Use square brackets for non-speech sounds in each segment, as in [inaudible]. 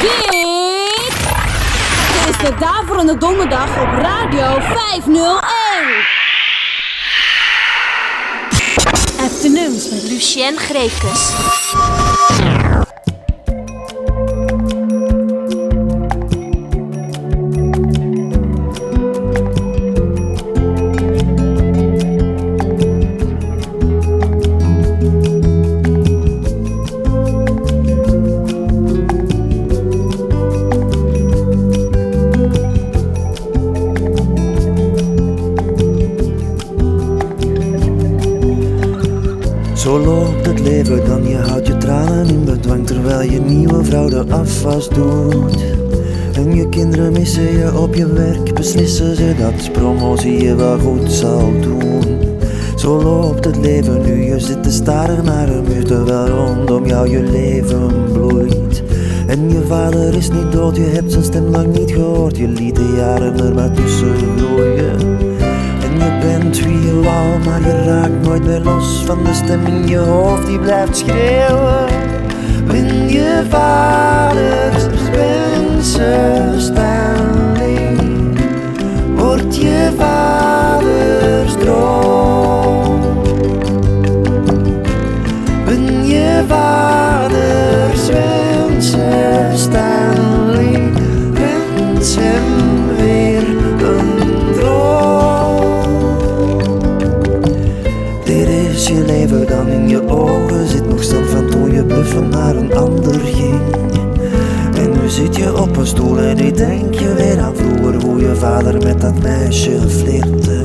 Dit is de Daverende Donderdag op Radio 501. Afternoons met Lucien Grekus. Missen je op je werk, beslissen ze dat promotie je wel goed zal doen. Zo loopt het leven nu, je zit te staren naar een muur terwijl rondom jou je leven bloeit. En je vader is niet dood, je hebt zijn stem lang niet gehoord, je liet de jaren er maar tussen groeien. En je bent wie je wou, maar je raakt nooit meer los van de stem in je hoofd die blijft schreeuwen. Win je vaders Stanley, wordt je vaders droom. Ben je vaders wensen Stanley, wens hem weer een droom. Dit is je leven dan in je ogen zit nog stand van toen je bluffen naar een ander ging. Op een stoel en nu denk je weer aan vroeger hoe je vader met dat meisje flirte.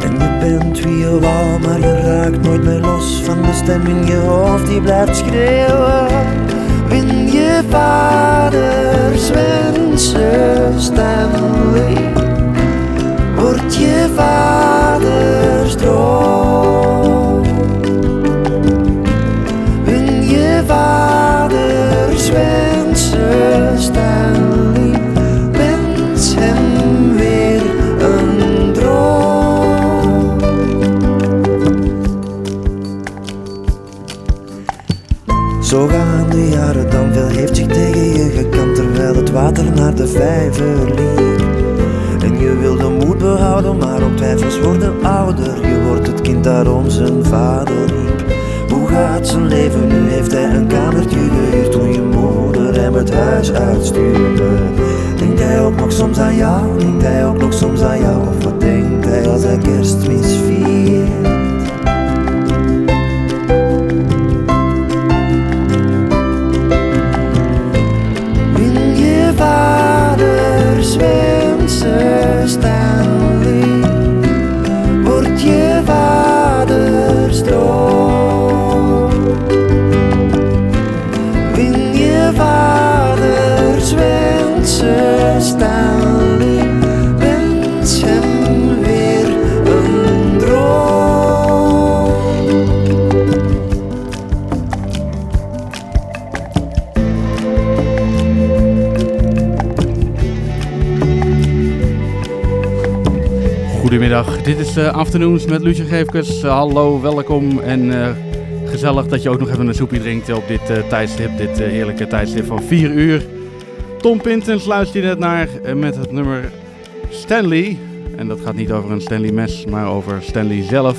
En je bent wie je wou, maar je raakt nooit meer los van de stem in je hoofd die blijft schreeuwen. Win je vaders wensen, Stanley, wordt je vaders droom. Win je vaders wensen, Stanley, veel heeft zich tegen je gekant terwijl het water naar de vijver liep. En je wil de moed behouden, maar ook twijfels worden ouder. Je wordt het kind daarom zijn vader riep. Hoe gaat zijn leven nu? Heeft hij een kamertje gehuurd toen je moeder hem het huis uitstuurde? Denkt hij ook nog soms aan jou? Denkt hij ook nog soms aan jou? Of wat denkt hij als hij kerstmis viert? Vaders wensen, Goedemiddag, dit is uh, Afternoons met Lucie Geefkes. Uh, hallo, welkom en eh, gezellig dat je ook nog even een soepje drinkt op dit eh, tijdstip, dit eh, heerlijke tijdstip van 4 uur. Tom Pintens luistert net naar eh, met het nummer Stanley. En dat gaat niet over een Stanley mes, maar over Stanley zelf.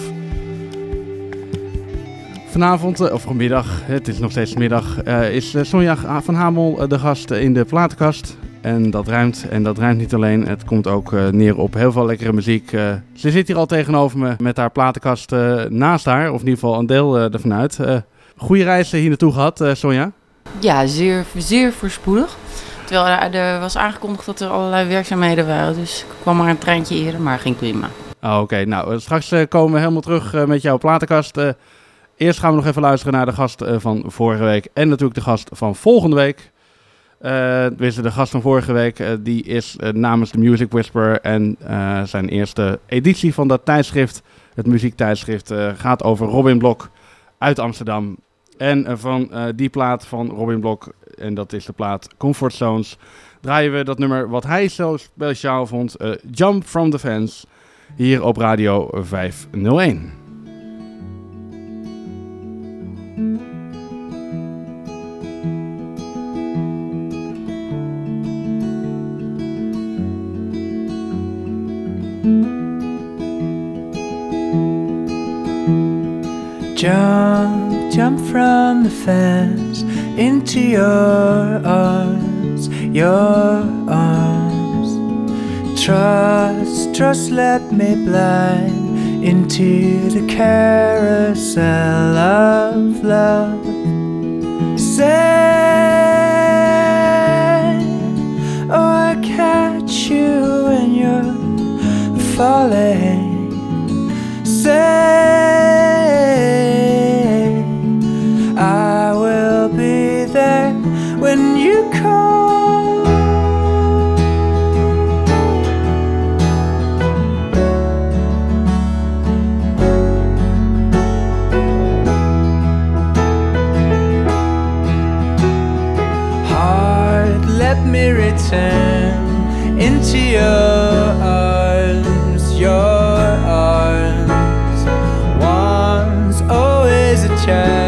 Vanavond, eh, of vanmiddag, het is nog steeds middag, eh, is eh, Sonja van Hamel eh, de gast in de platenkast. En dat ruimt. En dat ruimt niet alleen. Het komt ook eh, neer op heel veel lekkere muziek. Eh, ze zit hier al tegenover me met haar platenkast eh, naast haar. Of in ieder geval een deel ervan uit. Goede reis hier naartoe gehad, eh, Sonja. Ja, zeer, zeer voorspoedig. Terwijl er, er was aangekondigd dat er allerlei werkzaamheden waren. Dus ik kwam maar een treintje eerder, maar ging prima. Oh, Oké, nou straks komen we helemaal terug met jouw platenkast. eerst gaan we nog even luisteren naar de gast van vorige week. En natuurlijk de gast van volgende week. Uh, de gast van vorige week, uh, die is uh, namens de Music Whisperer en zijn eerste editie van dat tijdschrift, het muziektijdschrift, gaat over Robin Blok uit Amsterdam. En van die plaat van Robin Blok En dat is de plaat Comfort Zones. Draaien we dat nummer wat hij zo speciaal vond. eh, Jump from the Fence. Hier op Radio 501. Jump, jump from the fence into your arms, your arms. Trust, trust, let me blind into the carousel of love. Say, oh, I catch you when you're falling. Say, I will be there when you call. Heart, let me return into your Yeah.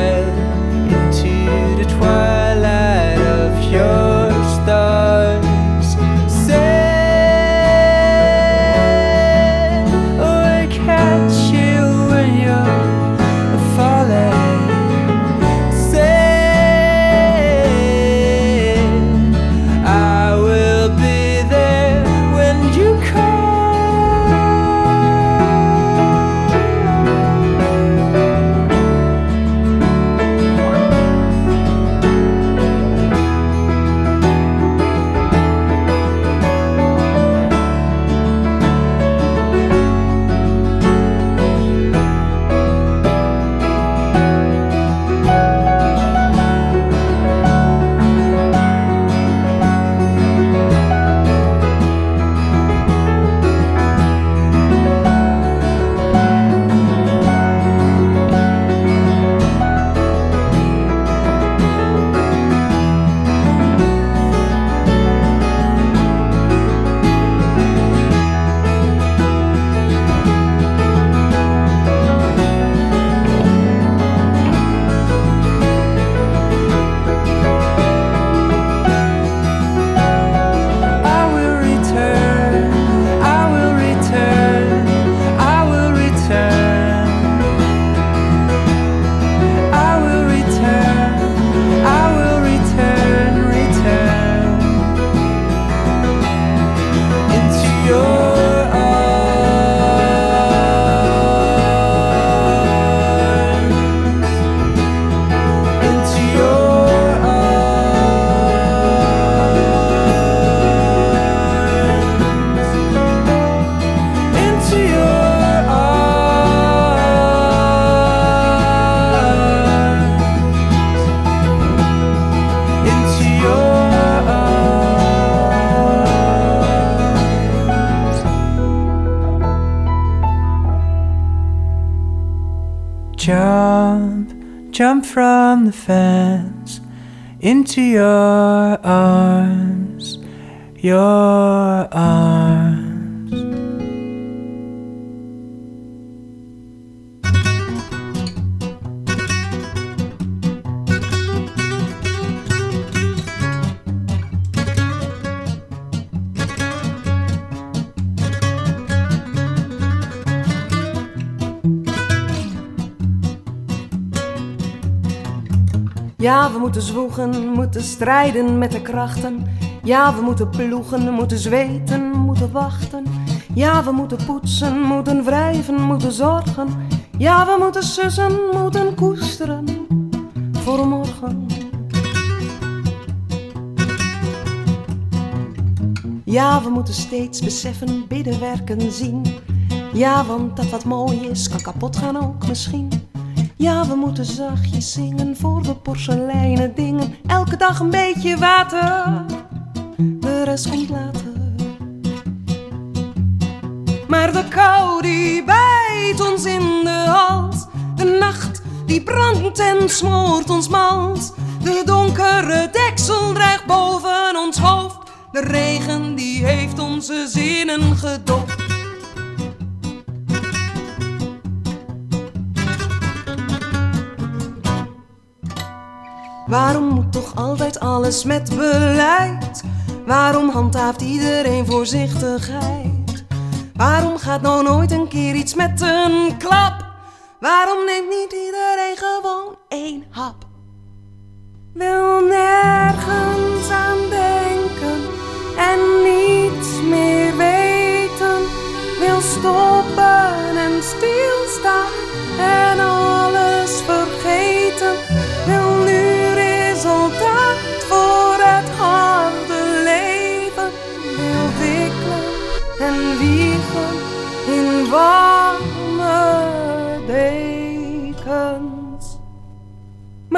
Moeten zwoegen, moeten strijden met de krachten. Ja, we moeten ploegen, moeten zweten, moeten wachten. Ja, we moeten poetsen, moeten wrijven, moeten zorgen. Ja, we moeten sussen, moeten koesteren voor morgen. Ja, we moeten steeds beseffen, bidden, werken, zien. Ja, want dat wat mooi is, kan kapot gaan ook misschien. Ja, we moeten zachtjes zingen voor de porseleinen dingen. Elke dag een beetje water, de rest komt later. Maar de kou die bijt ons in de hals. De nacht die brandt en smoort ons mals. met beleid? Waarom handhaaft iedereen voorzichtigheid? Waarom gaat nou nooit een keer iets met een klap? Waarom neemt niet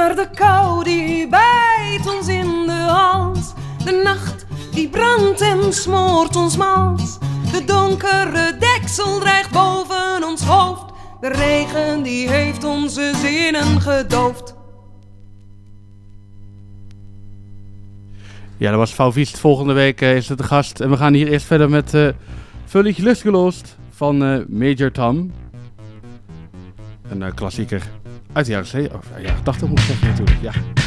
maar de kou die bijt ons in de hals. De nacht die brandt en smoort ons mals. De donkere deksel dreigt boven ons hoofd. De regen die heeft onze zinnen gedoofd. Ja, dat was Fauvist Volgende week eh, is het de gast. En we gaan hier eerst verder met eh, uh, Völlig Lustgelost van eh, Major Tom. Een klassieker. Uit de jaren, of, oh, ja, 80 moet ik zeggen natuurlijk, ja.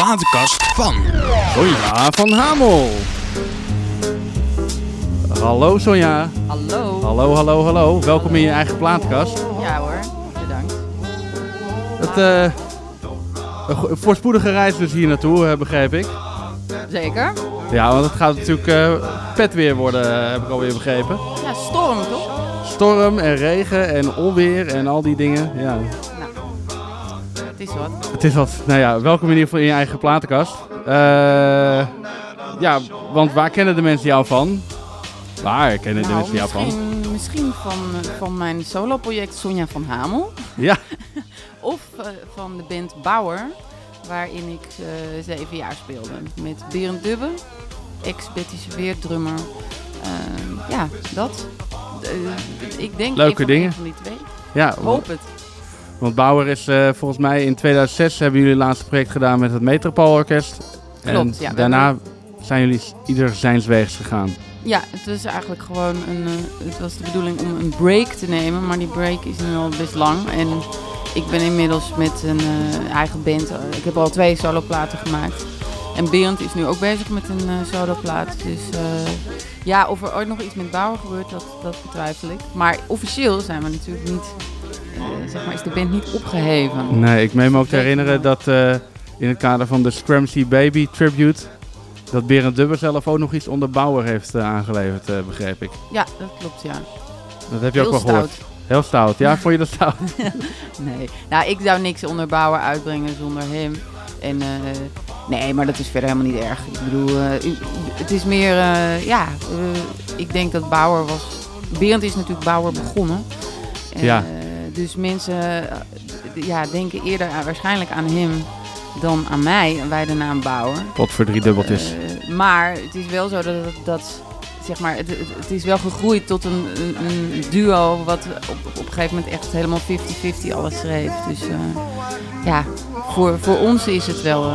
Platenkast van. Sonja van Hamel. Hallo Sonja. Hallo. Hallo, hallo, hallo. Welkom in je eigen plaatkast. Ja hoor, bedankt. Het, eh, een voorspoedige reis dus hier naartoe, eh, begreep ik. Zeker. Ja, want het gaat natuurlijk eh pet weer worden, eh, heb ik alweer begrepen. Ja, storm toch? Storm en regen en onweer en al die dingen. Ja, Het is wat. Nou ja, welkom in ieder geval in je eigen platenkast. Eh, ja, want waar kennen de mensen jou van? Waar kennen de Nou, mensen jou van? misschien, van, van mijn soloproject Sonja van Hamel. Ja. [laughs] Of eh, van de band Bauer, waarin ik eh, zeven jaar speelde. Met Berend Dubbe, ex-Betty Serveer drummer. Ehm, ja, dat. Ik denk Leuke dingen. van die twee. Ja, Hoop het. Want Bauer is eh, volgens mij in 2006 hebben jullie het laatste project gedaan met het Metropoolorkest. Klopt, en ja, daarna zijn jullie ieder zijns weegs gegaan. Ja, het was eigenlijk gewoon een. eh, het was de bedoeling om een break te nemen, maar die break is nu al best lang. En ik ben inmiddels met een eh, eigen band. ik heb al twee soloplaten gemaakt. En Berend is nu ook bezig met een eh, soloplaat. Dus ja, of er ooit nog iets met Bauer gebeurt, dat, dat betwijfel ik. Maar officieel zijn we natuurlijk niet. Eh, zeg maar, is de band niet opgeheven. Nee, ik meen me ook te herinneren dat eh, in het kader van de Scramsy Baby Tribute... dat Berend Dubber zelf ook nog iets onder Bauer heeft eh, aangeleverd, begreep ik. Ja, dat klopt, ja. Dat heb je Heel ook wel gehoord. stout. Heel stout. Ja, vond je dat stout? [laughs] nee. Nou, ik zou niks onder Bauer uitbrengen zonder hem. En nee, maar dat is verder helemaal niet erg. Ik bedoel, het is meer, ja, ik denk dat Bauer was. Berend is natuurlijk Bauer begonnen. Ja. Dus mensen eh, ja, denken eerder aan, waarschijnlijk aan hem dan aan mij. Wij de naam Bauer. Pot voor drie dubbeltjes. Eh, maar het is wel zo dat, dat zeg maar, het, het, is wel gegroeid tot een, een, duo wat op, op een gegeven moment echt helemaal 50-50 alles schreef. Dus eh, ja, voor, voor ons is het wel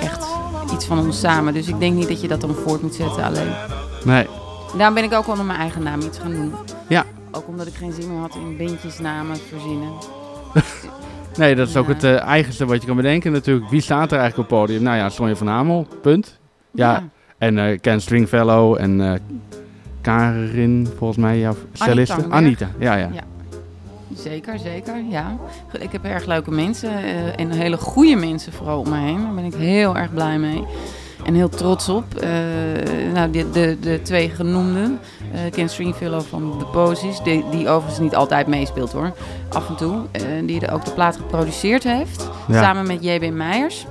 echt iets van ons samen. Dus ik denk niet dat je dat dan voort moet zetten alleen. Nee. Daarom ben ik ook wel onder mijn eigen naam iets gaan doen. Ja. Ook omdat ik geen zin meer had in bandjesnamen verzinnen. [laughs] Nee, dat is ook het eh, eigenste wat je kan bedenken natuurlijk. Wie staat er eigenlijk op het podium? Nou ja, Sonja van Hamel, punt. Ja, Ja. en eh Ken Stringfellow en eh, Karin, volgens mij, jouw celliste. Tangberg. Anita, ja, ja. Ja. Zeker, zeker, ja. Ik heb erg leuke mensen en hele goede mensen vooral om me heen. Daar ben ik heel erg blij mee. En heel trots op. Eh, nou, de, de, de twee genoemden. eh Ken Stringfellow van The Posies. Die, die overigens niet altijd meespeelt hoor. Af en toe. eh, die ook de plaat geproduceerd heeft. Ja. Samen met JB Meijers.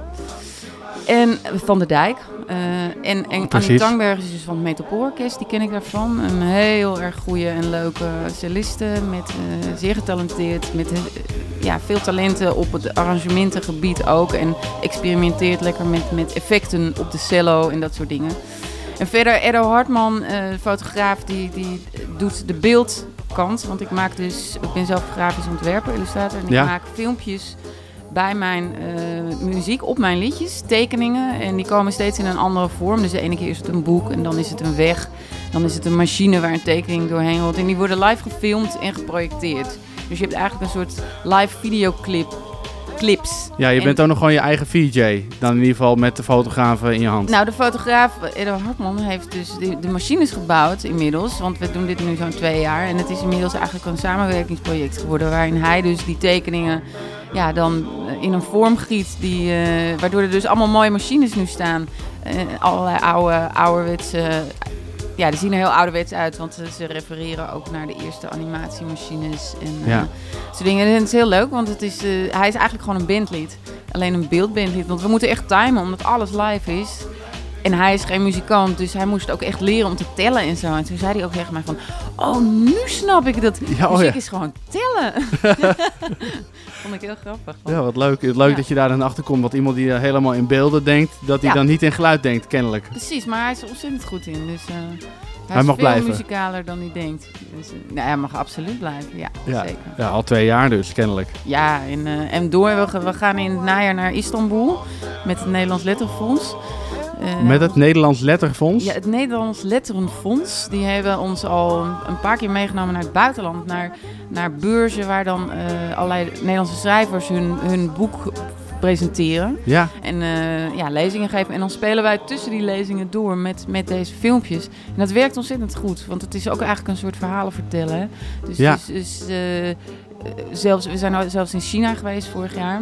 En Van der Dijk. Eh, en en. Annie Tangberg is dus van het Metropoolorkest. Die ken ik daarvan. Een heel erg goede en leuke celliste. Met, eh, zeer getalenteerd. Met eh, ja, veel talenten op het arrangementengebied ook. En experimenteert lekker met, met effecten op de cello en dat soort dingen. En verder Edo Hartman, eh, fotograaf, die, die doet de beeldkant. Want ik maak dus, ik ben zelf grafisch ontwerper, illustrator. En Ja. ik maak filmpjes bij mijn eh, muziek, op mijn liedjes, tekeningen. En die komen steeds in een andere vorm. Dus de ene keer is het een boek en dan is het een weg. Dan is het een machine waar een tekening doorheen rolt. En die worden live gefilmd en geprojecteerd. Dus je hebt eigenlijk een soort live videoclip. Clips. Ja, je En- bent ook nog gewoon je eigen VJ. Dan in ieder geval met de fotografen in je hand. nou, de fotograaf Edo Hartman heeft dus de, de machines gebouwd inmiddels. Want we doen dit nu zo'n twee jaar. En het is inmiddels eigenlijk een samenwerkingsproject geworden. Waarin hij dus die tekeningen ja, dan eh, in een vorm giet. Die, eh, waardoor er dus allemaal mooie machines nu staan. Eh, allerlei oude, ouderwetse... Ja, die zien er heel ouderwets uit. Want ze- refereren ook naar de eerste animatiemachines. En, Ja. soort dingen. En het is heel leuk, want het is, eh, hij is eigenlijk gewoon een bandlied. Alleen een beeldbandlied. Want we moeten echt timen, omdat alles live is. En hij is geen muzikant, dus hij moest ook echt leren om te tellen en zo. En toen zei hij ook tegen mij van... Oh, nu snap ik dat. Ja, oh muziek ja. is gewoon tellen. [laughs] Vond ik heel grappig. Ja, wat leuk. Leuk Ja. dat je daar dan achter komt. Want iemand die helemaal in beelden denkt, dat hij dan niet in geluid denkt, kennelijk. Precies, maar hij is er ontzettend goed in. Dus eh, hij, Hij is mag veel blijven. muzikaler dan hij denkt. Dus, nou, hij mag absoluut blijven, ja, Ja. zeker. ja, al twee jaar dus, kennelijk. Ja, en, eh, en door, we, gaan- we gaan in het najaar naar Istanbul met het Nederlands Letterfonds. Eh, Met het Nederlands Letterfonds. Ja, het Nederlands Letterenfonds. Die hebben ons al een paar keer meegenomen naar het buitenland. Naar, naar beurzen waar dan eh, allerlei Nederlandse schrijvers hun, hun boek presenteren. Ja, En eh, ja, lezingen geven. En dan spelen wij tussen die lezingen door met, met deze filmpjes. En dat werkt ontzettend goed. Want het is ook eigenlijk een soort verhalen vertellen. Dus, Ja. dus, dus zelfs, we zijn zelfs in China geweest vorig jaar.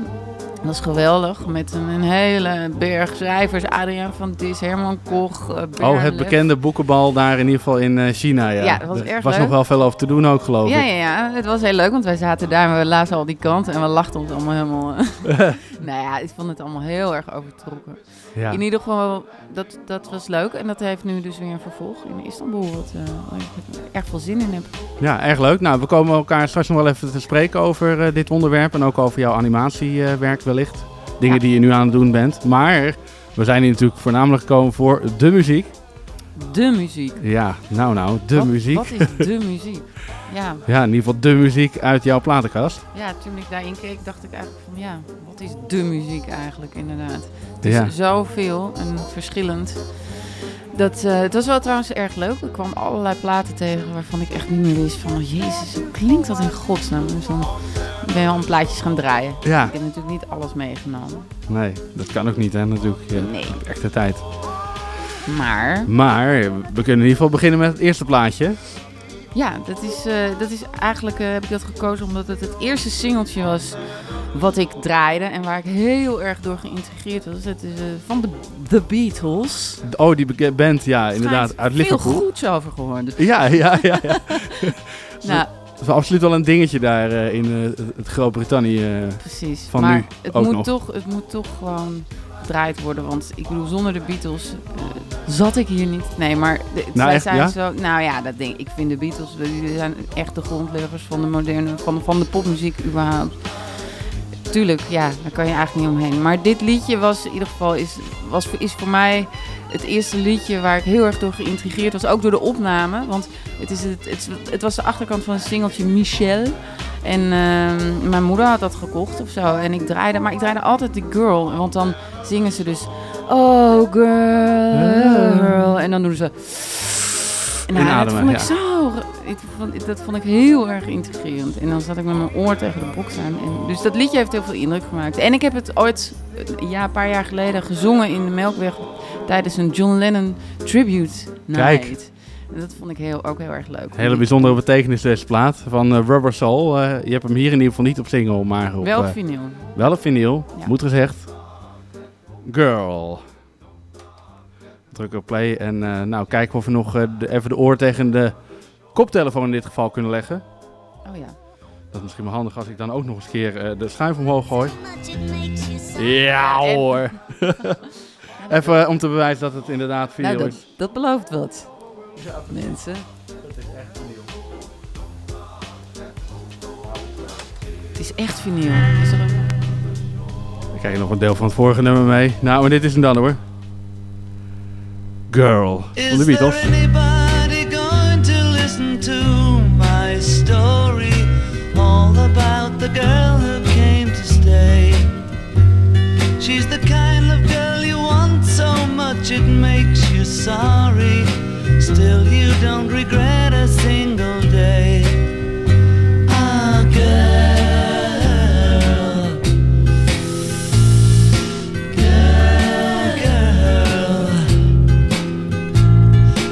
Dat is geweldig. Met een, een hele berg schrijvers. Adriaan van Dis, Herman Koch. eh, oh, het bekende boekenbal daar in ieder geval in eh, China. Ja, Ja, dat was Er erg was leuk. nog wel veel over te doen ook, geloof Ja, ik. ja, ja, het was heel leuk, want wij zaten daar en we lazen al die kant en we lachten ons allemaal helemaal... eh, [laughs] nou ja, ik vond het allemaal heel erg overtrokken. Ja. In ieder geval, dat, dat was leuk en dat heeft nu dus weer een vervolg in Istanbul, wat, eh, waar ik erg veel zin in heb. Ja, erg leuk. Nou, we komen elkaar straks nog wel even te spreken over eh, dit onderwerp. En ook over jouw animatiewerk wellicht. Dingen Ja. die je nu aan het doen bent. Maar we zijn hier natuurlijk voornamelijk gekomen voor de muziek. De muziek. Ja, nou nou, de wat, muziek. Wat is de muziek? [laughs] Ja, Ja, in ieder geval de muziek uit jouw platenkast. ja, toen ik daarin keek, dacht ik eigenlijk van ja, wat is de muziek eigenlijk inderdaad? Het is Ja. zoveel en verschillend. Dat, eh, het was wel trouwens erg leuk. Ik kwam allerlei platen tegen waarvan ik echt niet meer wist van... Jezus, hoe klinkt dat in godsnaam? Dus dan ben je al een plaatjes gaan draaien. Ja, Ik heb natuurlijk niet alles meegenomen. nee, dat kan ook niet hè, natuurlijk. Je hebt Nee. echte tijd. Maar Maar we kunnen in ieder geval beginnen met het eerste plaatje. ja, dat is, eh, dat is eigenlijk eh, heb ik dat gekozen omdat het het eerste singeltje was wat ik draaide. En waar ik heel erg door geïntegreerd was. Het is eh, van de The Beatles. Oh, die band, ja, inderdaad, uit Liverpool. goeds over gehoord. [laughs] Ja, ja, ja. ja. [laughs] Nou, Dat is absoluut wel een dingetje daar in het Groot-Brittannië. Precies. Van maar nu het moet, nog. toch, het moet toch gewoon gedraaid worden. Want ik bedoel, zonder de Beatles eh, zat ik hier niet. Nee, maar de, Nou, echt, zijn ja? zo. Nou ja, dat denk ik. Ik vind de Beatles, die zijn echt de grondleggers van de moderne, van, van de popmuziek überhaupt. Tuurlijk, ja, daar kan je eigenlijk niet omheen. Maar dit liedje was in ieder geval is, was, is voor mij het eerste liedje waar ik heel erg door geïntrigeerd was. Ook door de opname. Want het, is het, het, het was de achterkant van een singeltje Michel. En ehm, mijn moeder had dat gekocht of zo. En ik draaide, maar ik draaide altijd die girl. Want dan zingen ze dus, oh girl. En dan doen ze... Nou, dat vond ik ja. zo... Ik vond, dat vond ik heel erg integrerend. En dan zat ik met mijn oor tegen de box aan. En, dus dat liedje heeft heel veel indruk gemaakt. En ik heb het ooit, eh, ja, een paar jaar geleden, gezongen in de Melkweg... tijdens een John Lennon tribute night. Kijk. En dat vond ik heel, ook heel erg leuk. Hele bijzondere betekenis deze plaat van eh, Rubber Soul. Eh, je hebt hem hier in ieder geval niet op single, maar op, Wel eh, vinyl. wel op vinyl. Ja. Moet gezegd. Girl. Druk op play en eh, nou kijken of we nog eh, de- even de oor tegen de koptelefoon in dit geval kunnen leggen. Oh ja. Dat is misschien wel handig als ik dan ook nog eens een keer eh, de schuif omhoog gooi. Ja hoor. [laughs] even om te bewijzen dat het inderdaad vinyl Nou, dat, is. dat belooft wat. Mensen. Het is echt vinyl. Is er een... Ik krijg je nog een deel van het vorige nummer mee. Nou, maar dit is hem dan hoor. Girl. Van de Is Beatles. there anybody going to listen to my story? All about the girl who came to stay. She's the kind of girl you want so much it makes you sorry. Don't regret a single day. Ah, girl. Girl, girl.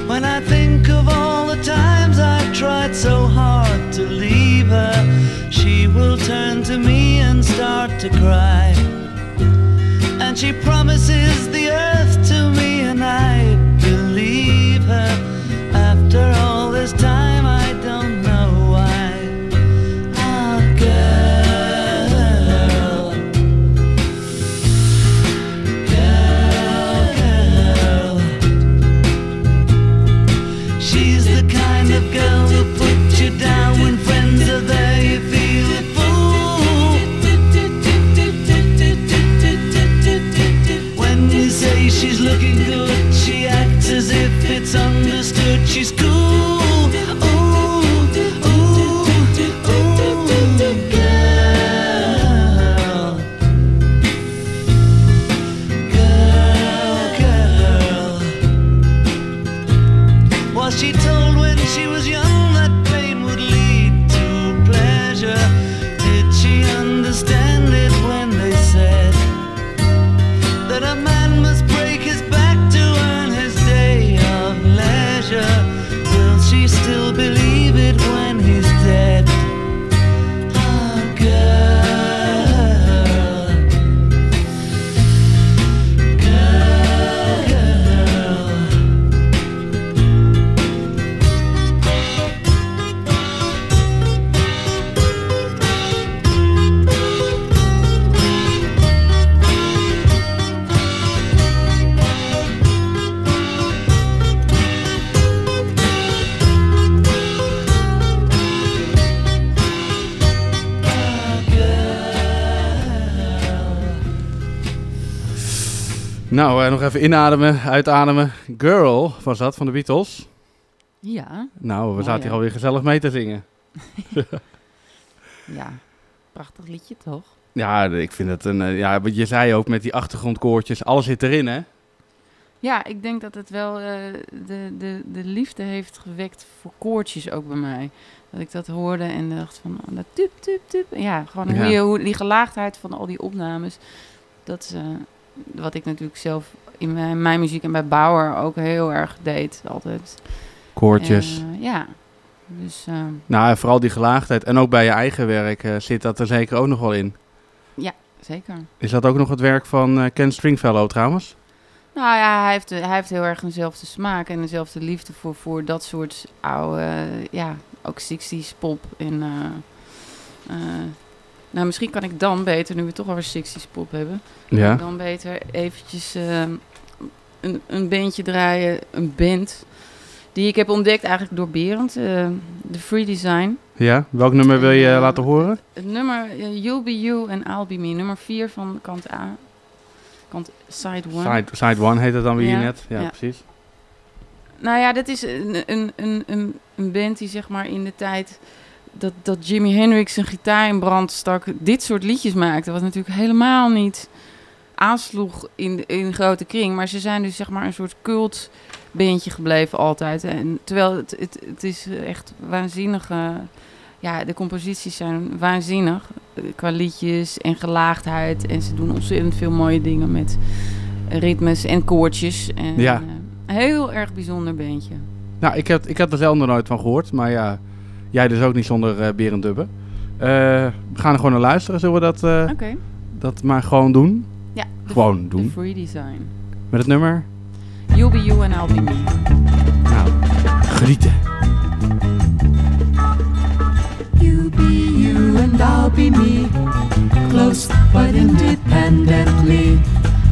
When I think of all the times I've tried so hard to leave her, she will turn to me and start to cry. And she promises the earth even inademen, uitademen. Girl was dat van de Beatles. Ja, Nou, we Mooi, zaten hier hè? alweer gezellig mee te zingen. [laughs] ja. Prachtig liedje toch? Ja, ik vind het een. eh, Ja, wat je zei ook met die achtergrondkoortjes, alles zit erin, hè? Ja, ik denk dat het wel eh, de, de, de liefde heeft gewekt voor koortjes ook bij mij. Dat ik dat hoorde en dacht van, oh, dat tup, tup, tup. Ja, gewoon hoe Ja. je, hoe, die gelaagdheid van al die opnames. Dat is eh, wat ik natuurlijk zelf in mijn, mijn muziek en bij Bauer ook heel erg deed altijd. Koortjes. En, eh, ja, dus eh, Nou, en vooral die gelaagdheid. En ook bij je eigen werk eh, zit dat er zeker ook nog wel in. zeker. Is dat ook nog het werk van Ken Stringfellow trouwens? Nou ja, hij heeft, hij heeft heel erg dezelfde smaak en dezelfde liefde voor, voor dat soort oude, ja, ook 60s pop. En, nou, misschien kan ik dan beter, nu we toch over 60s pop hebben, Ja. dan beter eventjes eh, een, een bandje draaien, een band, die ik heb ontdekt eigenlijk door Berend, eh, de Free Design. Ja? Welk nummer wil je Ja. laten horen? Het nummer You'll Be You en I'll Be Me, nummer 4 van kant A, kant side 1. Side, side One heet het dan weer Ja, net. Ja, ja. precies. Nou ja, dat is een, een, een, een, een band die zeg maar in de tijd dat, dat Jimi Hendrix zijn gitaar in brand stak, dit soort liedjes maakte. Wat natuurlijk helemaal niet aansloeg in, in een grote kring. Maar ze zijn dus zeg maar een soort cult bandje gebleven altijd. En terwijl het, het, het is echt waanzinnige... Ja, de composities zijn waanzinnig. eh, Qua liedjes en gelaagdheid. En ze doen ontzettend veel mooie dingen met ritmes en koortjes. En, Ja. eh, een heel erg bijzonder bandje. Nou, ik, heb, ik had er zelf nog nooit van gehoord. Maar ja, jij dus ook niet zonder eh Berend Dubbe. Eh, we gaan er gewoon naar luisteren. Zullen we dat, eh, Oké. dat maar gewoon doen? Ja, Gewoon doen. free design. Met het nummer? You'll be you and I'll be me. Nou, genieten. You be you and I'll be me. Close but independently.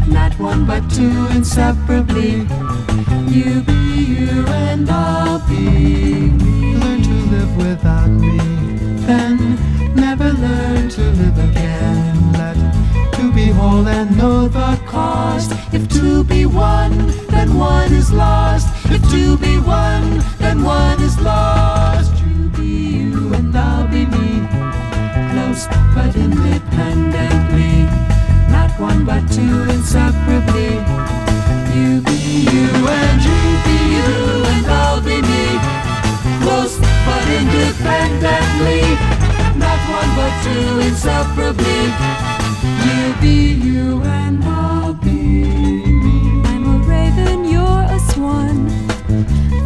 Not one but two inseparably. You be you and I'll be. Learn to live without me. Then never learn to live again. Let two be whole and know the cost. If two be one, then one is lost. If two be one, then one is lost. You be you and I'll be me. Close but independently. Not one but two inseparably. Inseparably. You be you and I'll be me. I'm a raven, you're a swan.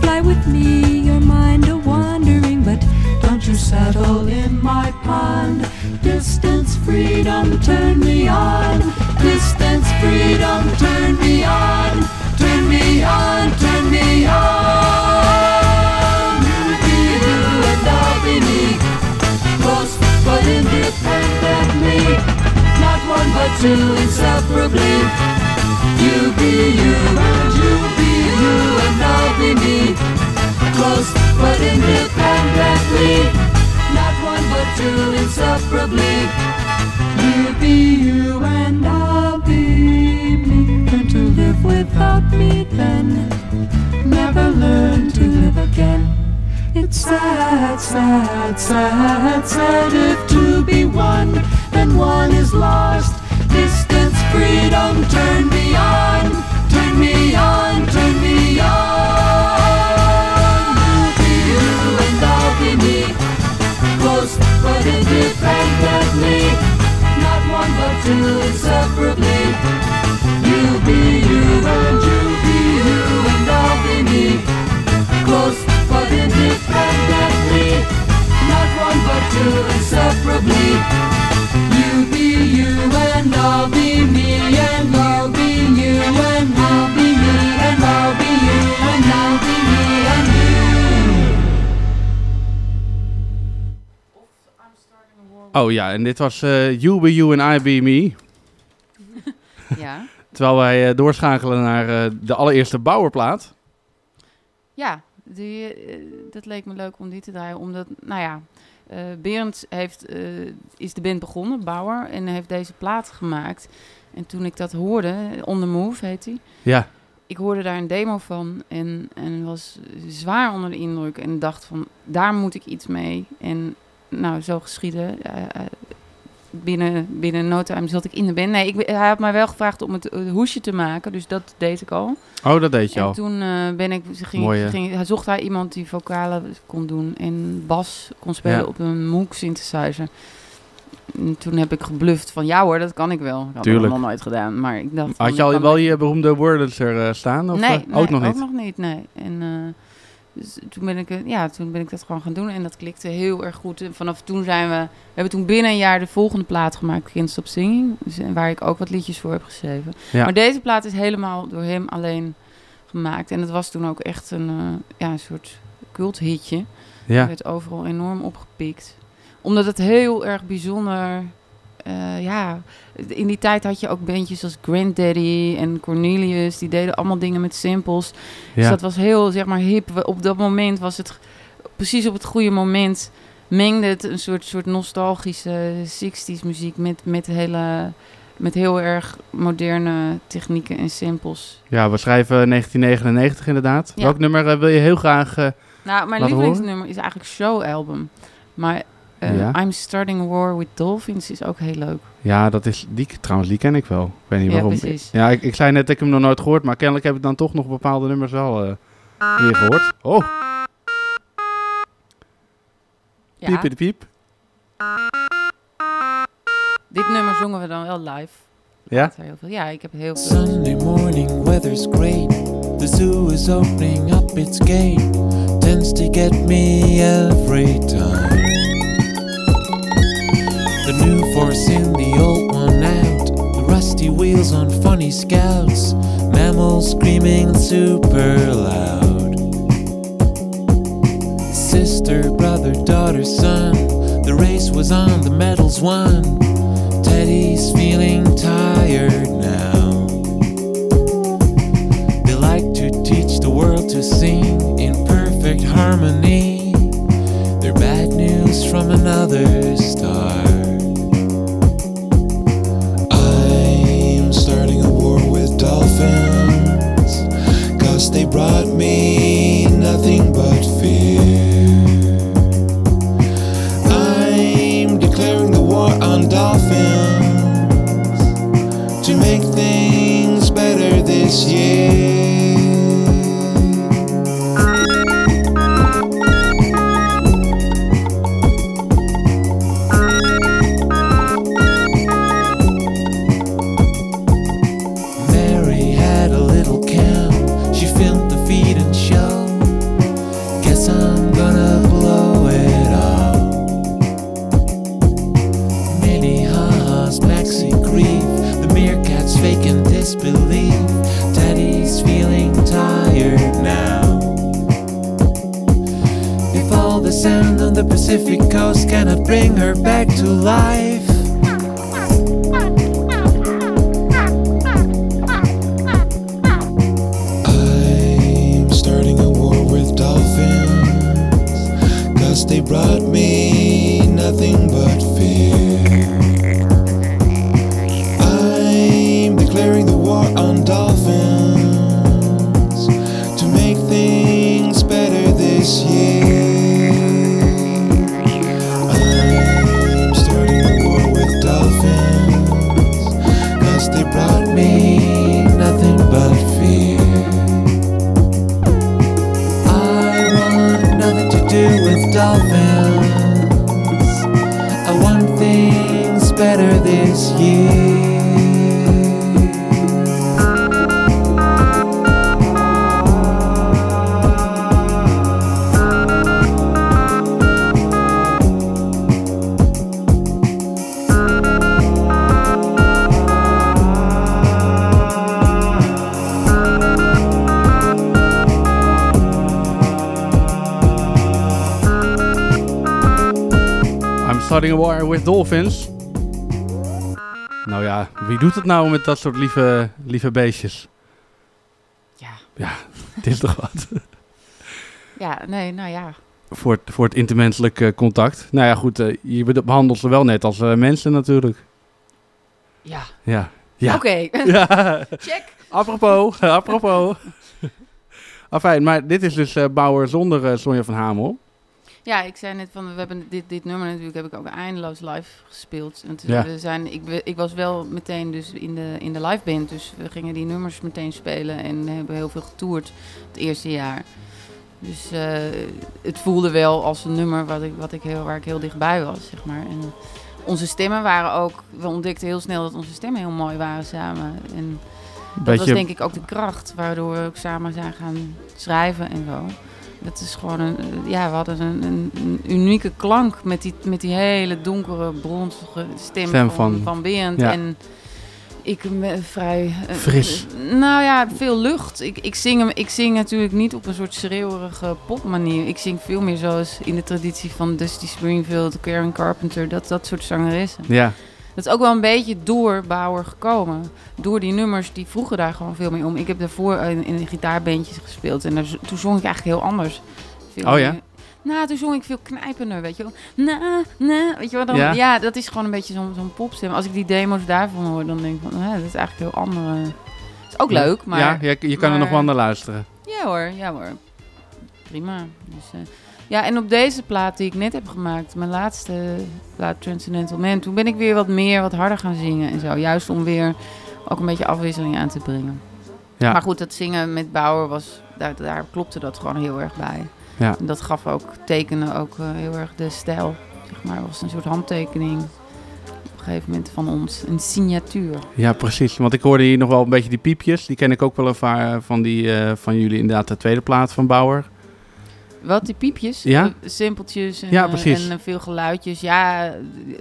Fly with me, your mind a wandering, but Don't you settle in my pond. Distance, freedom, turn me on. Distance, freedom, turn me on. Turn me on, turn independently. Not one but two inseparably. You be you and you be you and I'll be me. Close but independently. Not one but two inseparably. You be you and I'll be me. Learn to live without me then. Never learn to live again. Sad, sad, sad, sad if two be one, then one is lost. Distance, freedom, turn me on, turn me on, turn me on. You be you and I'll be me. Close but independently, not one but two inseparably. You'll be you and you be you and I'll be me. Close but independently, not one but two inseparably. You be you and I'll be me and I'll be you and I'll be me and I'll be you and I'll be me and you. Oh ja, en dit was eh You Be You and I Be Me. [laughs] Ja. Terwijl wij eh, doorschakelen naar eh, de allereerste Bauerplaat. Ja, die, eh, dat leek me leuk om die te draaien. Omdat, nou ja, eh Berend heeft, eh, is de band begonnen, Bauer, en heeft deze plaat gemaakt. En toen ik dat hoorde, On The Move heet die. Ja, Ik hoorde daar een demo van en, en was zwaar onder de indruk. En dacht van, daar moet ik iets mee. En nou, zo geschieden. Binnen, binnen no time zat ik in de band. Nee, ik, hij had mij wel gevraagd om het hoesje te maken. Dus dat deed ik al. oh, dat deed je En al. toen eh, ben ik, ging, ging, hij zocht hij iemand die vocalen kon doen en bas kon spelen Ja. op een Moog synthesizer. En toen heb ik gebluft van ja hoor, dat kan ik wel. Ik had dat nog nooit gedaan, maar ik dacht. Had je dat al wel ik. je beroemde Wordletser eh staan? Of, nee, eh, nee, ook nog niet? Ook nog niet, nee. En dus toen ben ik, het- ja, toen ben ik dat gewoon gaan doen en dat klikte heel erg goed. En vanaf toen zijn we, we hebben toen binnen een jaar de volgende plaat gemaakt, Kind Stop Singing, dus, en waar ik ook wat liedjes voor heb geschreven. Ja. Maar deze plaat is helemaal door hem alleen gemaakt. En het was toen ook echt een, eh, ja, een soort culthitje. Ja. Het werd overal enorm opgepikt. Omdat het heel erg bijzonder... eh, ja, in die tijd had je ook bandjes als Granddaddy en Cornelius. Die deden allemaal dingen met samples. Dus Ja. dat was heel, zeg maar, hip. Op dat moment was het precies op het goede moment... mengde het een soort, soort nostalgische 60s muziek met, met, hele, met heel erg moderne technieken en samples. Ja, we schrijven 1999 inderdaad. Ja. Welk nummer eh, wil je heel graag... eh, Nou, mijn lievelingsnummer is eigenlijk Show Album. Maar eh, Ja. I'm Starting a War with Dolphins is ook heel leuk. Ja, dat is, die, trouwens, die ken ik wel. Ik weet niet Ja, waarom. precies. Ja, ik, ik zei net dat ik hem nog nooit gehoord, maar kennelijk heb ik dan toch nog bepaalde nummers wel eh, weer gehoord. Oh, Ja, piep in de piep. dit nummer zongen we dan wel live. Ja? Heel veel- Ja, ik heb heel veel. Sunday morning, weather's great. The zoo is opening up its gate. Tends to get me every time. In the old one out. The rusty wheels on funny scouts. Mammals screaming super loud. Sister, brother, daughter, son. The race was on, the medals won. Teddy's feeling tired now. They like to teach the world to sing in perfect harmony. They're bad news from another star. Cause they brought me nothing but fear. I'm declaring the war on dolphins to make things better this year. Pacific coast cannot bring her back to life. I'm starting a war with dolphins. Cause they brought me nothing but fear. I'm declaring the war on dolphins I'm starting a war with dolphins. Wie doet het nou met dat soort lieve, lieve beestjes? Ja. Ja, [laughs] het is toch wat. [laughs] Ja, nee, nou ja. voor, het, voor het intermenselijk eh, contact. Nou ja, goed, eh, je be- behandelt ze wel net als eh, mensen natuurlijk. Ja, Ja, Ja. Oké. [laughs] Ja. Check. Apropos, apropos. Afijn, maar dit is dus eh, Bauer zonder Sonja van Hamel. Ja, ik zei net van, we hebben dit, dit nummer natuurlijk heb ik ook eindeloos live gespeeld. En toen Ja. we zijn, ik, ik was wel meteen dus in de, in de live band, dus we gingen die nummers meteen spelen en hebben heel veel getoerd het eerste jaar. Dus eh, het voelde wel als een nummer wat ik, wat ik heel, waar ik heel dichtbij was, zeg maar. En onze stemmen waren ook, we ontdekten heel snel dat onze stemmen heel mooi waren samen. En dat Beetje- was denk ik ook de kracht waardoor we ook samen zijn gaan schrijven en zo. Dat is gewoon een, ja, we hadden een, een, een unieke klank met die, met die hele donkere, bronzige stem, Stem van, van- van Berend. ja. En ik ben vrij... eh, Fris. nou ja, veel lucht. Ik, ik, zing hem, ik zing natuurlijk niet op een soort schreeuwerige popmanier. Ik zing veel meer zoals in de traditie van Dusty Springfield, Karen Carpenter, dat, dat soort zangeressen. Ja. Dat is ook wel een beetje door Bauer gekomen. Door die nummers, die vroegen daar gewoon veel meer om. Ik heb daarvoor in, in gitaarbandjes gespeeld. En daar, toen zong ik eigenlijk heel anders. Veel Oh ja? meer- Nou, toen zong ik veel knijpender, weet je wel. Na, na, weet je wel. Dan, Ja? ja? dat is gewoon een beetje zo'n zo'n popstem. Als ik die demo's daarvan hoor, dan denk ik van... hè, dat is eigenlijk heel andere... Het is ook leuk, maar... Ja, je, je kan er nog wel naar luisteren. ja hoor, ja hoor. Prima. Dus, eh, ja, en op deze plaat die ik net heb gemaakt, mijn laatste plaat Transcendental Man, toen ben ik weer wat meer, wat harder gaan zingen en zo. Juist om weer ook een beetje afwisseling aan te brengen. Ja. Maar goed, dat zingen met Bauer was, daar, daar klopte dat gewoon heel erg bij. Ja. En dat gaf ook, tekenen ook eh, heel erg de stijl. Zeg maar, het was een soort handtekening op een gegeven moment van ons, een signatuur. Ja, precies. Want ik hoorde hier nog wel een beetje die piepjes. Die ken ik ook wel een paar van, die, eh, van jullie inderdaad de tweede plaat van Bauer. Wat, die piepjes? Ja. Simpeltjes en, Ja, eh, precies. en eh, veel geluidjes. Ja,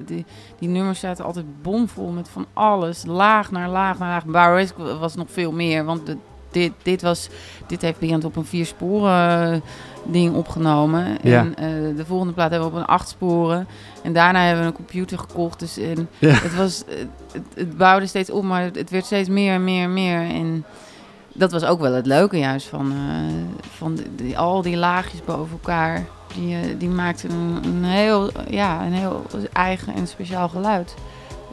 die, die, nummers zaten altijd bomvol met van alles. Laag naar laag naar laag. Bauer was nog veel meer, want de- dit, dit, was, dit heeft Berend op een vier sporen eh, ding opgenomen. Ja. En de volgende plaat hebben we op een acht sporen. En daarna hebben we een computer gekocht. Dus en Ja. het, was, het, het bouwde steeds op, maar het werd steeds meer en meer en meer. En dat was ook wel het leuke juist van, eh, van die, al die laagjes boven elkaar. Die, eh, die maakten een, een, heel, ja, een heel eigen en speciaal geluid.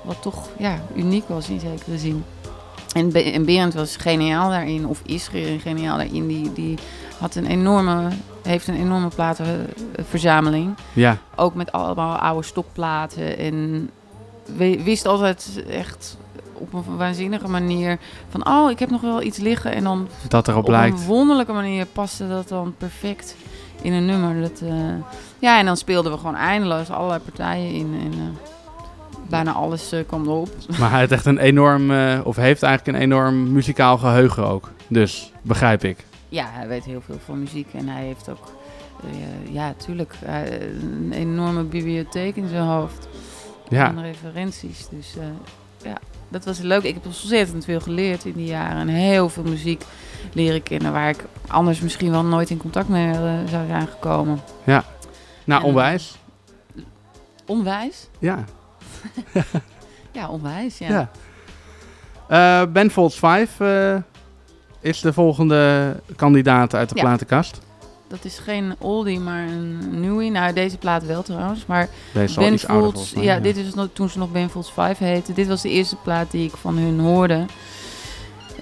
Wat toch ja, uniek was in zekere zin. En, Be en Berend was geniaal daarin, of is ge- geniaal daarin. Die, die had een enorme, heeft een enorme platenverzameling. Ja. Ook met allemaal oude stokplaten. En wist altijd echt op een waanzinnige manier van... oh, ik heb nog wel iets liggen. En dan Dat erop op een wonderlijke manier paste dat dan perfect in een nummer. Dat, eh, ja, en dan speelden we gewoon eindeloos allerlei partijen in. En eh, bijna alles eh, kwam erop. [laughs] Maar hij heeft echt een enorm, of heeft eigenlijk een enorm muzikaal geheugen ook. Dus, begrijp ik. Ja, hij weet heel veel van muziek en hij heeft ook, ja, tuurlijk, een enorme bibliotheek in zijn hoofd. Ja. Aan referenties. Dus ja, dat was leuk. Ik heb ontzettend veel geleerd in die jaren en heel veel muziek leren kennen waar ik anders misschien wel nooit in contact mee eh, zou zijn gekomen. Ja. Nou, En- onwijs. Onwijs? Ja. [laughs] Ja, onwijs, ja. Ja. Eh ben Folds 5 eh, is de volgende kandidaat uit de Ja. platenkast. Dat is geen oldie, maar een nieuwie. Nou, deze plaat wel trouwens. Maar Ben Folds, ja, ja. dit is nog, toen ze nog Ben Folds 5 heette. Dit was de eerste plaat die ik van hun hoorde.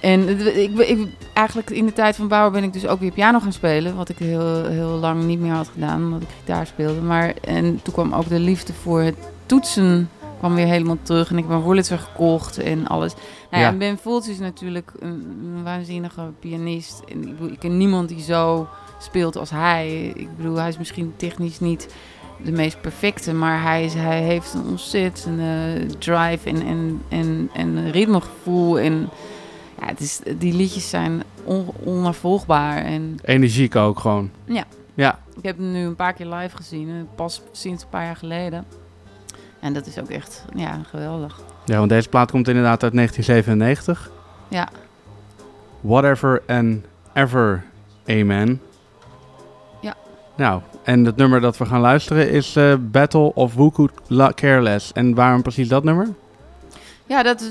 En ik, ik, eigenlijk in de tijd van Bauer ben ik dus ook weer piano gaan spelen. Wat ik heel, heel lang niet meer had gedaan, omdat ik gitaar speelde. Maar, en toen kwam ook de liefde voor het toetsen kwam weer helemaal terug. En ik heb een Wurlitzer gekocht en alles. Nou ja, en Ben Folds is natuurlijk een, een waanzinnige pianist. En ik, ik ken niemand die zo speelt als hij. Ik bedoel, hij is misschien technisch niet de meest perfecte, maar hij, is, hij heeft een ontzettende drive en, en, en, en ritmegevoel. En ja, het is, die liedjes zijn on, onafvolgbaar. En Energiek ook gewoon. ja, Ja. ik heb hem nu een paar keer live gezien, eh, pas sinds een paar jaar geleden. En dat is ook echt ja, geweldig. Ja, want deze plaat komt inderdaad uit 1997. Ja, Whatever and Ever, Amen. Nou, en het nummer dat we gaan luisteren is eh, Battle of Who Could La Careless. En waarom precies dat nummer? Ja, dat,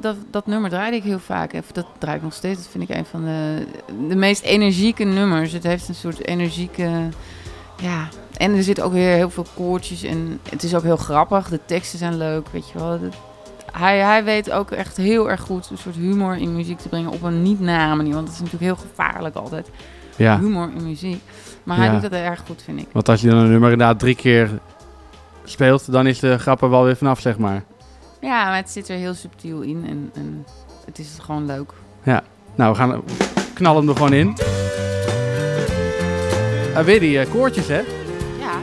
dat, dat, nummer draaide ik heel vaak. Dat draai ik nog steeds. Dat vind ik een van de, de meest energieke nummers. Het heeft een soort energieke... Ja, en er zitten ook weer heel veel koortjes. in. het is ook heel grappig. De teksten zijn leuk, weet je wel. hij, hij weet ook echt heel erg goed een soort humor in muziek te brengen op een niet-nare manier. Want dat is natuurlijk heel gevaarlijk altijd. Ja. Humor in muziek. Maar hij doet dat erg goed, vind ik. Want als je dan een nummer inderdaad drie keer speelt, dan is de grap er wel weer vanaf, zeg maar. Ja, maar het zit er heel subtiel in en, het is gewoon leuk. Ja, nou, we gaan knallen hem er gewoon in. Ah, weer die eh, koortjes, hè? Ja.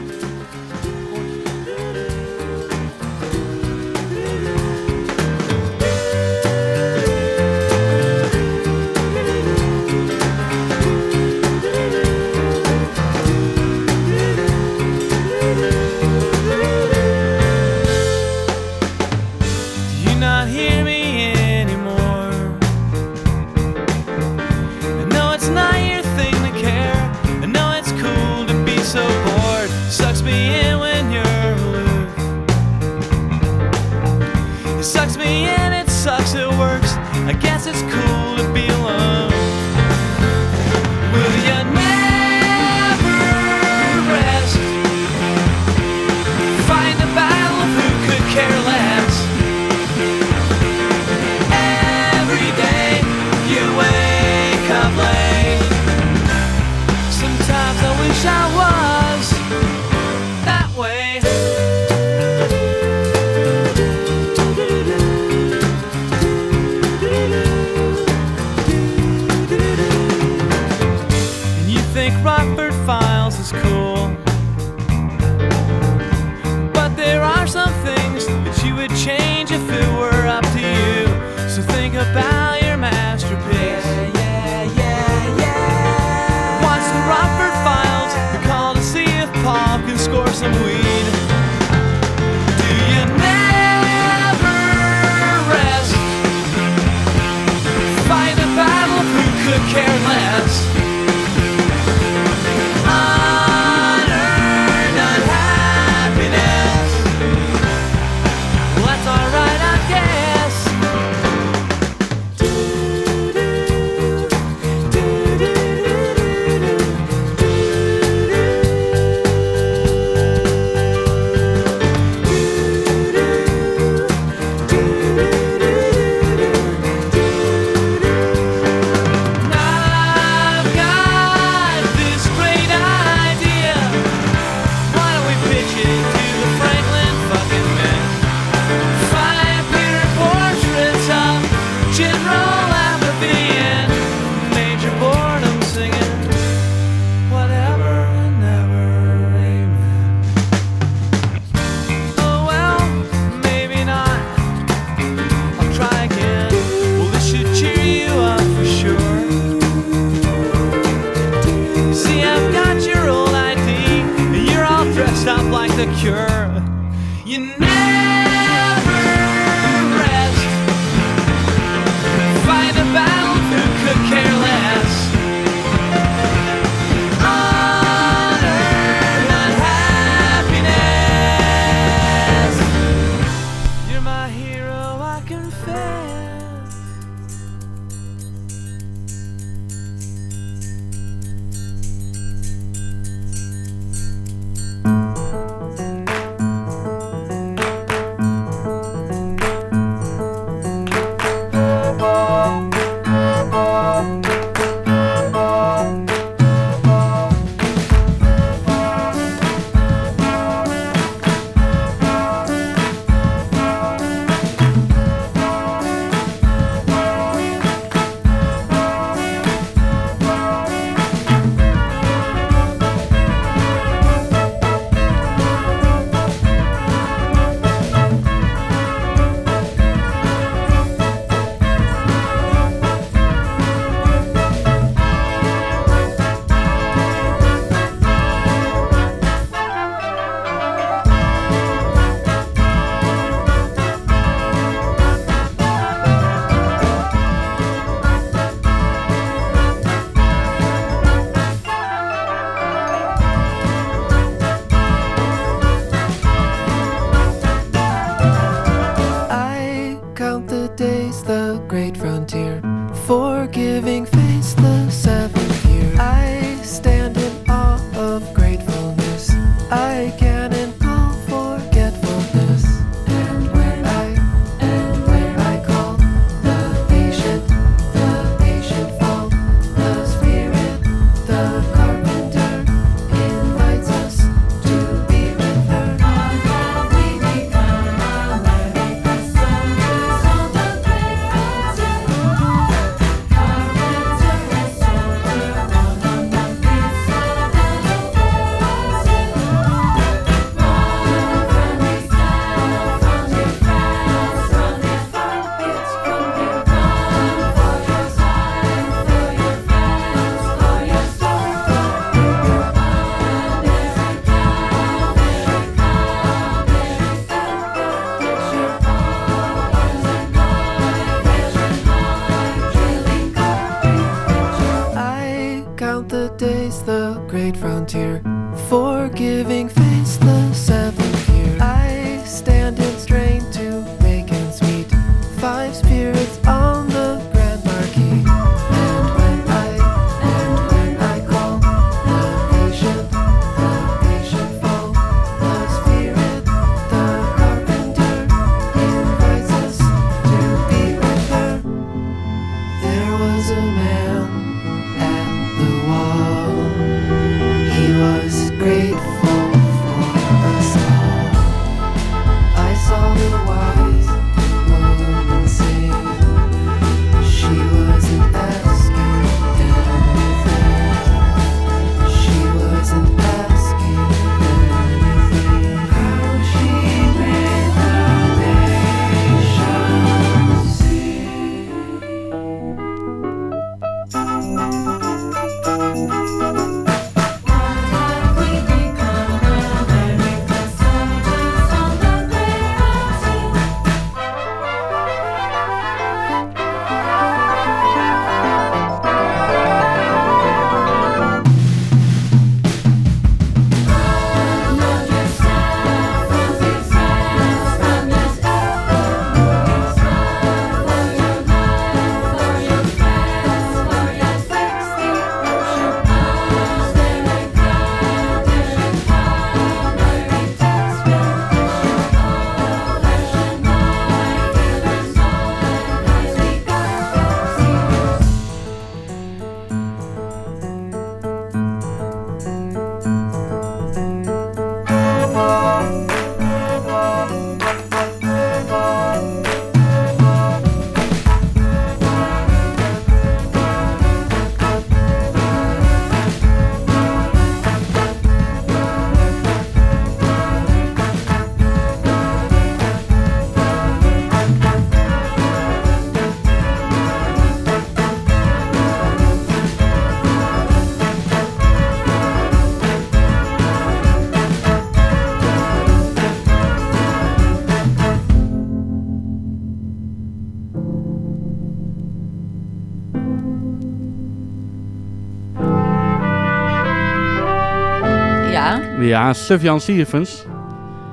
Ja, Ja, Sufjan Stevens.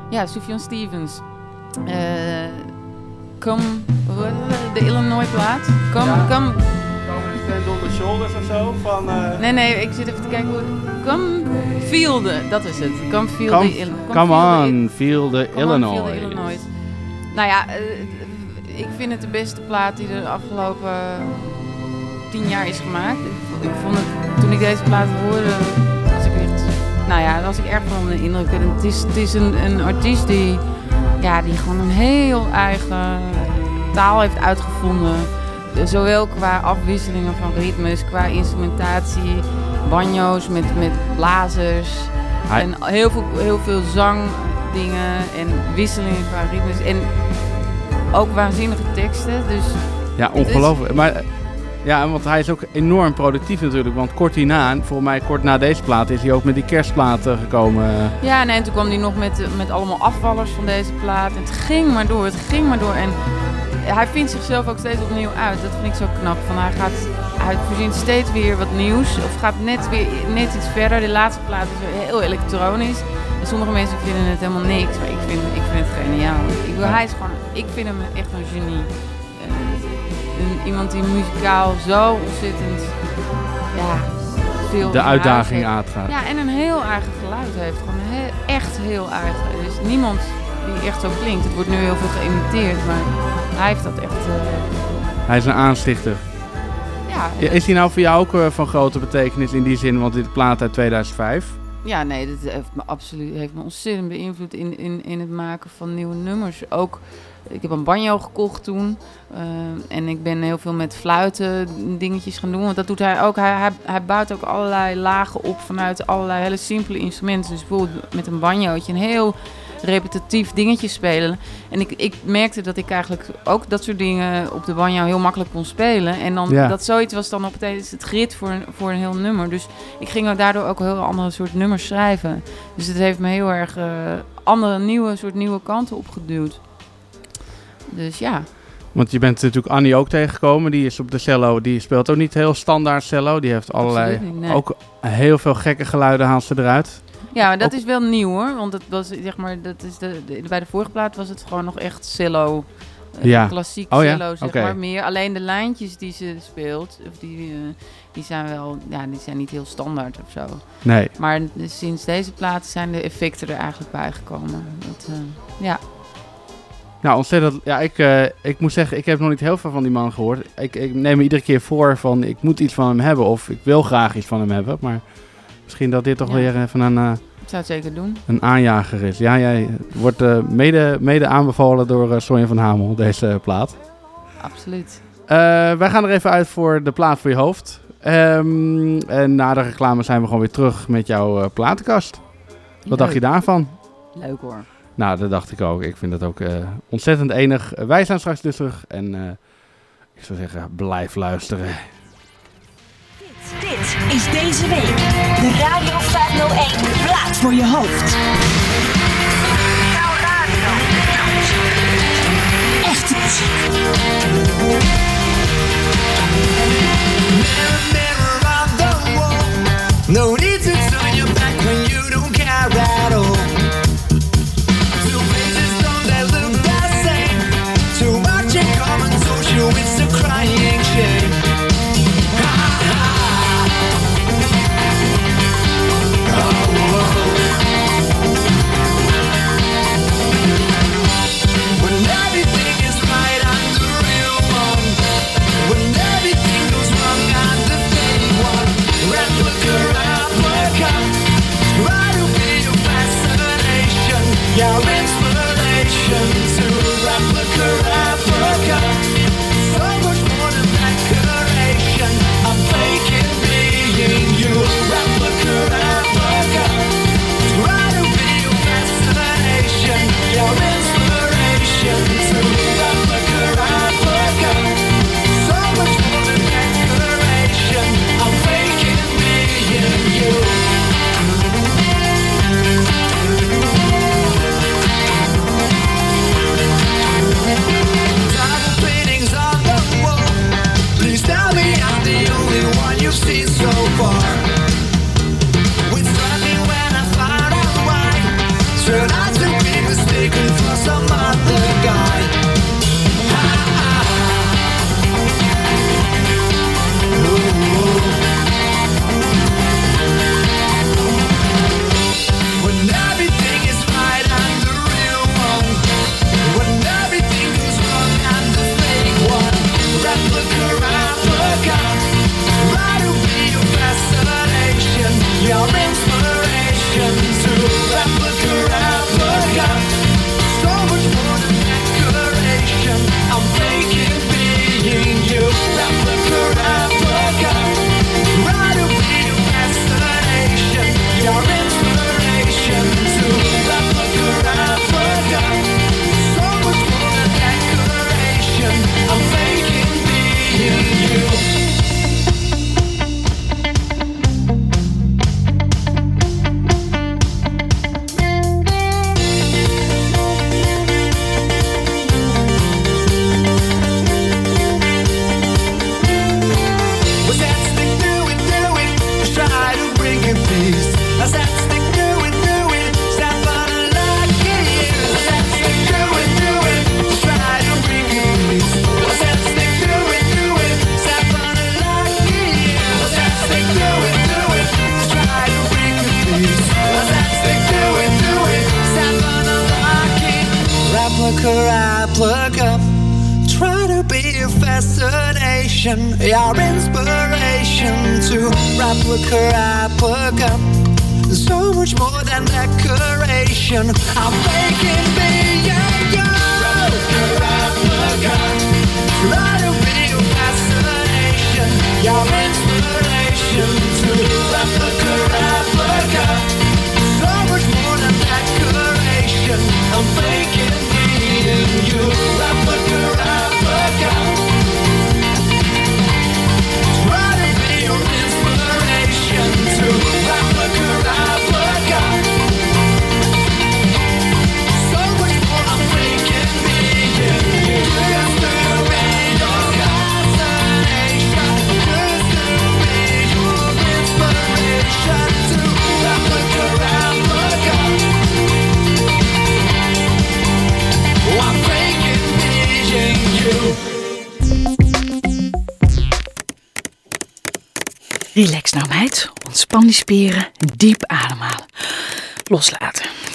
ja Sufjan Stevens. Eh heet het? de Illinois plaat. Ja. come. Stand on the shoulders of zo van... eh, Nee, nee, ik zit even te kijken hoe het... Come feel the, dat is het. Come feel Come, the, Ill- come feel the on, feel the Come on, Illinois. feel the Illinois. Nou ja, eh, ik vind het de beste plaat die er de afgelopen tien jaar is gemaakt. Ik vond het, toen ik deze plaat hoorde, was ik echt, nou ja, was ik erg indruk. En het is, het is een, een artiest die, ja, die gewoon een heel eigen taal heeft uitgevonden. Zowel qua afwisselingen van ritmes, qua instrumentatie, banjo's met, met blazers. Hij- En heel veel, heel veel zangdingen en wisselingen qua ritmes. En ook waanzinnige teksten. Dus Ja, ongelooflijk. Maar ja, want hij is ook enorm productief natuurlijk. Want kort hierna, en volgens mij kort na deze plaat, is hij ook met die kerstplaten gekomen. ja, nee, en toen kwam hij nog met, met allemaal afvallers van deze plaat. En het ging maar door, het ging maar door. En hij vindt zichzelf ook steeds opnieuw uit. Dat vind ik zo knap. Van hij, gaat, hij verzint steeds weer wat nieuws. Of gaat net weer net iets verder. De laatste plaat is weer heel elektronisch. En sommige mensen vinden het helemaal niks. Maar ik vind, ik vind het geniaal. Ik, bedoel, hij is gewoon, ik vind hem echt een genie. Iemand die muzikaal zo ontzettend ja, veel De in uitdaging aangaat. Ja, en een heel eigen geluid heeft. Gewoon he- echt heel eigen. Er is niemand die echt zo klinkt. Het wordt nu heel veel geïmiteerd, maar hij heeft dat echt... eh, Hij is een aanstichter. ja, Is hij nou voor jou ook eh, van grote betekenis in die zin? Want dit plaat uit 2005. Ja, nee, dat heeft me absoluut heeft me ontzettend beïnvloed in, in, in het maken van nieuwe nummers. Ook, ik heb een banjo gekocht toen. eh, en ik ben heel veel met fluiten dingetjes gaan doen. Want dat doet hij ook. Hij, hij, hij bouwt ook allerlei lagen op vanuit allerlei hele simpele instrumenten. Dus bijvoorbeeld met een banjootje een heel repetitief dingetje spelen. En ik, ik merkte dat ik eigenlijk ook dat soort dingen op de banjo heel makkelijk kon spelen. En dan Ja. dat zoiets was dan opeens het grid voor een, voor een heel nummer. Dus ik ging daardoor ook heel andere soort nummers schrijven. Dus het heeft me heel erg eh, andere nieuwe soort nieuwe kanten opgeduwd. Dus ja. Want je bent natuurlijk Annie ook tegengekomen. Die is op de cello. Die speelt ook niet heel standaard cello. Die heeft allerlei. Absoluut niet, nee. Ook heel veel gekke geluiden haalt ze eruit. Ja, maar dat Ook- is wel nieuw hoor. Want het was, zeg maar, dat is de, de- bij de vorige plaat was het gewoon nog echt cello. eh, Ja. Klassiek Oh ja? cello, zeg maar meer. Alleen de lijntjes die ze speelt, of die, eh, die zijn wel, ja, die zijn niet heel standaard of zo. Nee. Maar sinds deze plaat zijn de effecten er eigenlijk bijgekomen. Dat, eh, ja. Nou, ontzettend. Ja, ik, eh, ik moet zeggen, ik heb nog niet heel veel van die man gehoord. Ik, ik neem me iedere keer voor van ik moet iets van hem hebben. Of ik wil graag iets van hem hebben. Maar misschien dat dit toch Ja. weer even een, eh, zou het zeker doen. een aanjager is. Ja, jij wordt eh, mede, mede aanbevolen door Sonja van Hamel, deze plaat. Absoluut. Wij gaan er even uit voor de plaat voor je hoofd. Ehm, en na de reclame zijn we gewoon weer terug met jouw platenkast. Wat dacht je daarvan? Leuk hoor. Nou, dat dacht ik ook. Ik vind dat ook eh, ontzettend enig. Eh, wij zijn straks dus terug en eh, ik zou zeggen, blijf luisteren. Dit is deze week de Radio 501 plaat voor je hoofd. Jouw radio. Echte muziek. No need to turn your back when you don't care at all.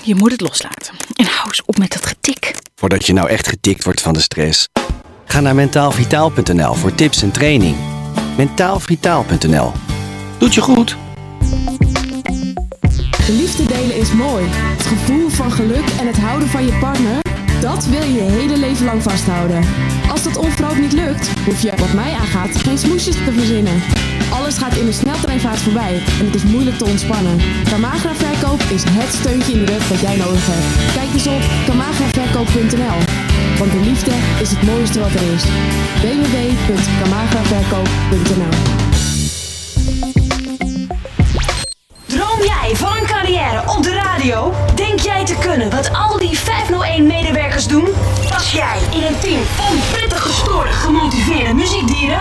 Je moet het loslaten. En hou eens op met dat getik. Voordat je nou echt getikt wordt van de stress. Ga naar mentaalvitaal.nl voor tips en training. Mentaalvitaal.nl. Doet je goed. De liefde delen is mooi. Het gevoel van geluk en het houden van je partner, dat wil je je hele leven lang vasthouden. Als dat onverhoopt niet lukt, hoef je, wat mij aangaat, geen smoesjes te verzinnen. Alles gaat in een sneltreinvaart voorbij en het is moeilijk te ontspannen. Camagra Verkoop is het steuntje in de rug dat jij nodig hebt. Kijk eens op camagraverkoop.nl. Want de liefde is het mooiste wat er is. www.camagraverkoop.nl Droom jij van een carrière op de radio? Denk jij te kunnen wat al die 501-medewerkers doen? Pas jij in een team van prettig gestoorde, gemotiveerde muziekdieren?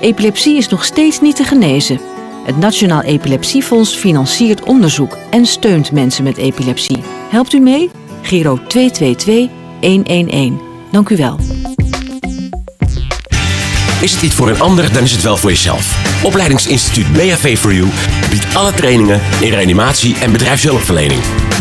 Epilepsie is nog steeds niet te genezen. Het Nationaal Epilepsiefonds financiert onderzoek en steunt mensen met epilepsie. Helpt u mee? Giro 222 111. Dank u wel. Is het niet voor een ander, dan is het wel voor jezelf. Opleidingsinstituut BHV for You biedt alle trainingen in reanimatie en bedrijfshulpverlening.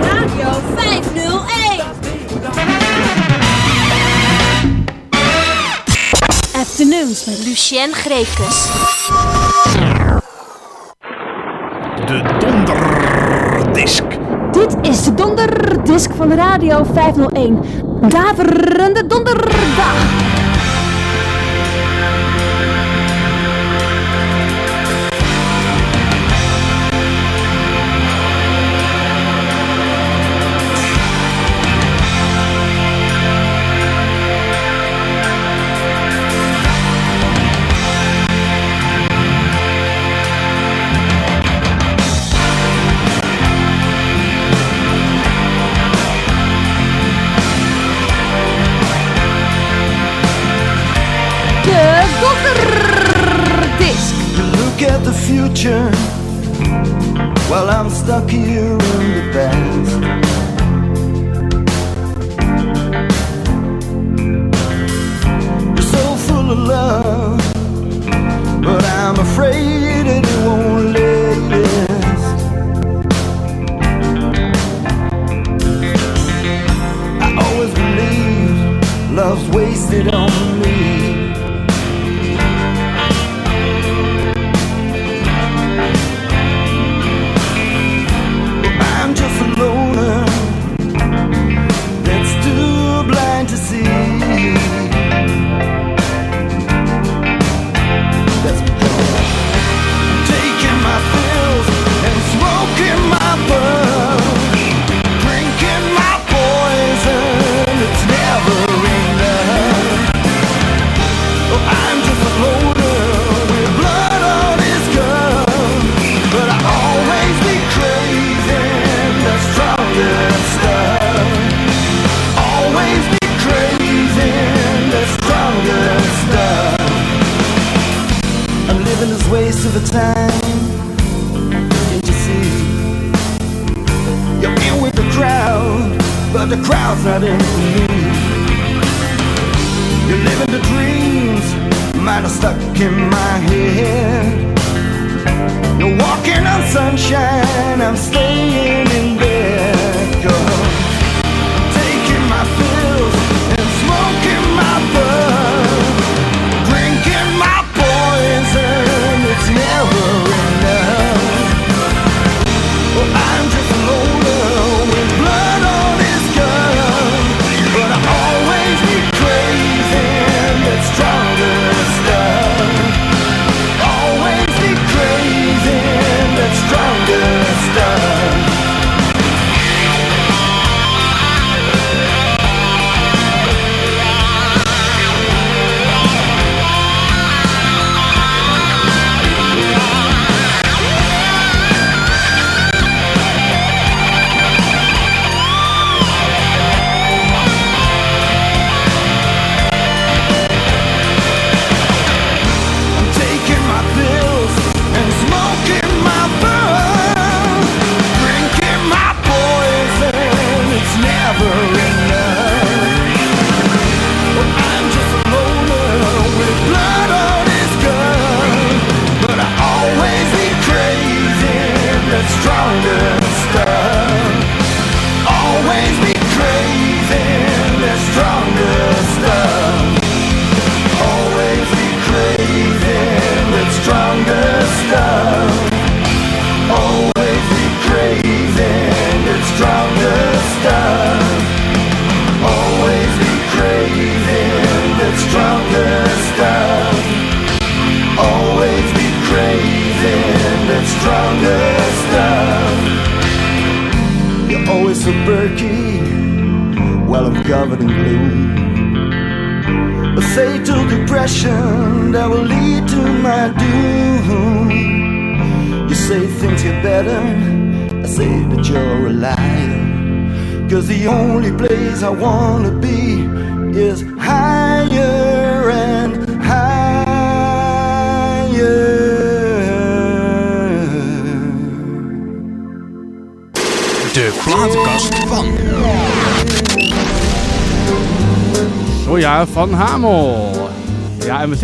Radio 501. Afternoons met Lucien Greefkes. De Donderdisk. Dit is de donderdisc van Radio 501. Daverende donderdag. Future. While I'm stuck here in the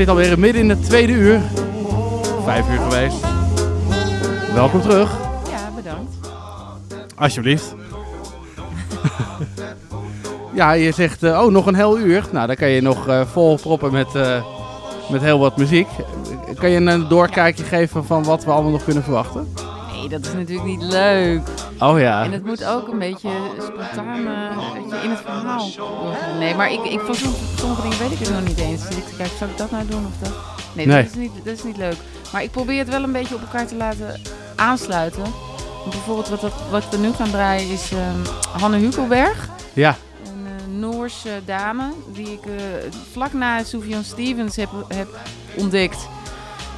Zitten alweer midden in het tweede uur. Vijf uur geweest. Welkom terug. Ja, bedankt. Alsjeblieft. [laughs] ja, je zegt, eh, oh, nog een heel uur. Nou, dan kan je nog eh, vol proppen met, eh, met heel wat muziek. Kan je een doorkijkje geven van wat we allemaal nog kunnen verwachten? Nee, dat is natuurlijk niet leuk. Oh ja. En het moet ook een beetje spontaan in het verhaal. Nee, maar ik, ik van sommige, dingen weet ik het nog niet eens. Dus ik kijk, zou ik dat nou doen of dat? Nee, Nee. Dat, is niet, dat is niet leuk. Maar ik probeer het wel een beetje op elkaar te laten aansluiten. Bijvoorbeeld wat, dat, wat we nu gaan draaien is ehm, Hanne Hukelberg. Ja. Een eh, Noorse dame die ik eh, vlak na Sufjan Stevens heb, heb ontdekt.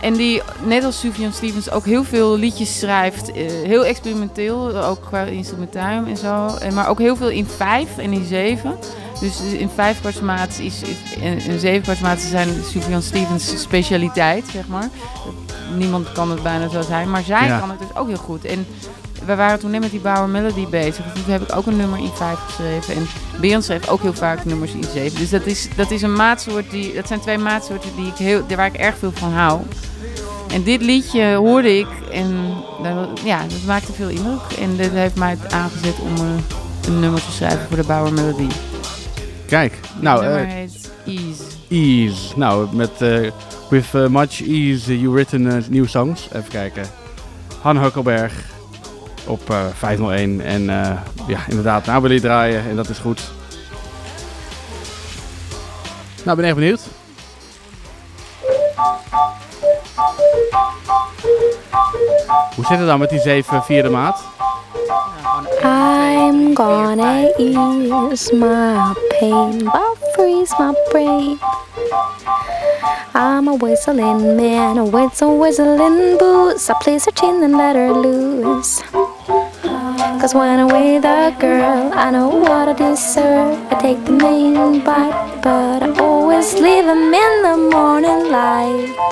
En die, net als Sufjan Stevens, ook heel veel liedjes schrijft. eh, heel experimenteel, ook qua instrumentarium en zo. En, maar ook heel veel in vijf en in zeven. Dus in vijf kwartsmaat is, en in zeven kwartsmaat zijn Sufjan Stevens specialiteit, zeg maar. Niemand kan het bijna zoals hij, maar zij Ja. kan het dus ook heel goed. En we waren toen net met die Bauer Melody bezig. Dus toen heb ik ook een nummer in vijf geschreven. En Beyoncé schreef ook heel vaak nummers in zeven. Dus dat is, dat is een maatsoort die... Dat zijn twee maatsoorten die ik heel, waar ik erg veel van hou. En dit liedje hoorde ik en dat, ja, dat maakte veel indruk. En dit heeft mij aangezet om eh, een nummer te schrijven voor de Bauer Melody. Kijk, nou, Het nummer eh, heet Ease. Ease. Nou, met eh, With Much Ease You Written New Songs. Even kijken. Han Hukkelberg op eh, 501. En eh, ja, inderdaad, nou wil je draaien en dat is goed. Nou, ben echt benieuwd. Hoe zit het dan met die 7 vierde maat? I'm gonna ease my pain, but freeze my brain. I'm a whistling man with some whistling boots. I play her chin and let her loose. Cause when I'm with a girl, I know what I deserve. I take the main bite, but I always leave him in the morning light.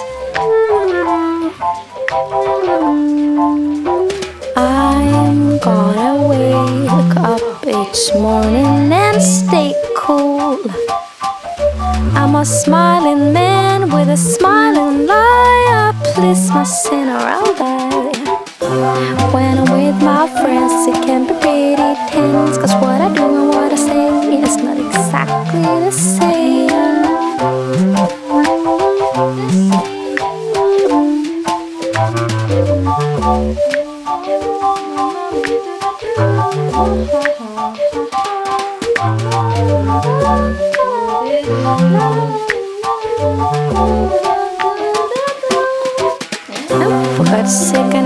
Gonna wake up each morning and stay cool. I'm a smiling man with a smiling lie. I please my sinner, I'll die. When I'm with my friends, it can be pretty tense. Cause what I do and what I say is not exactly the same. For God's sake, I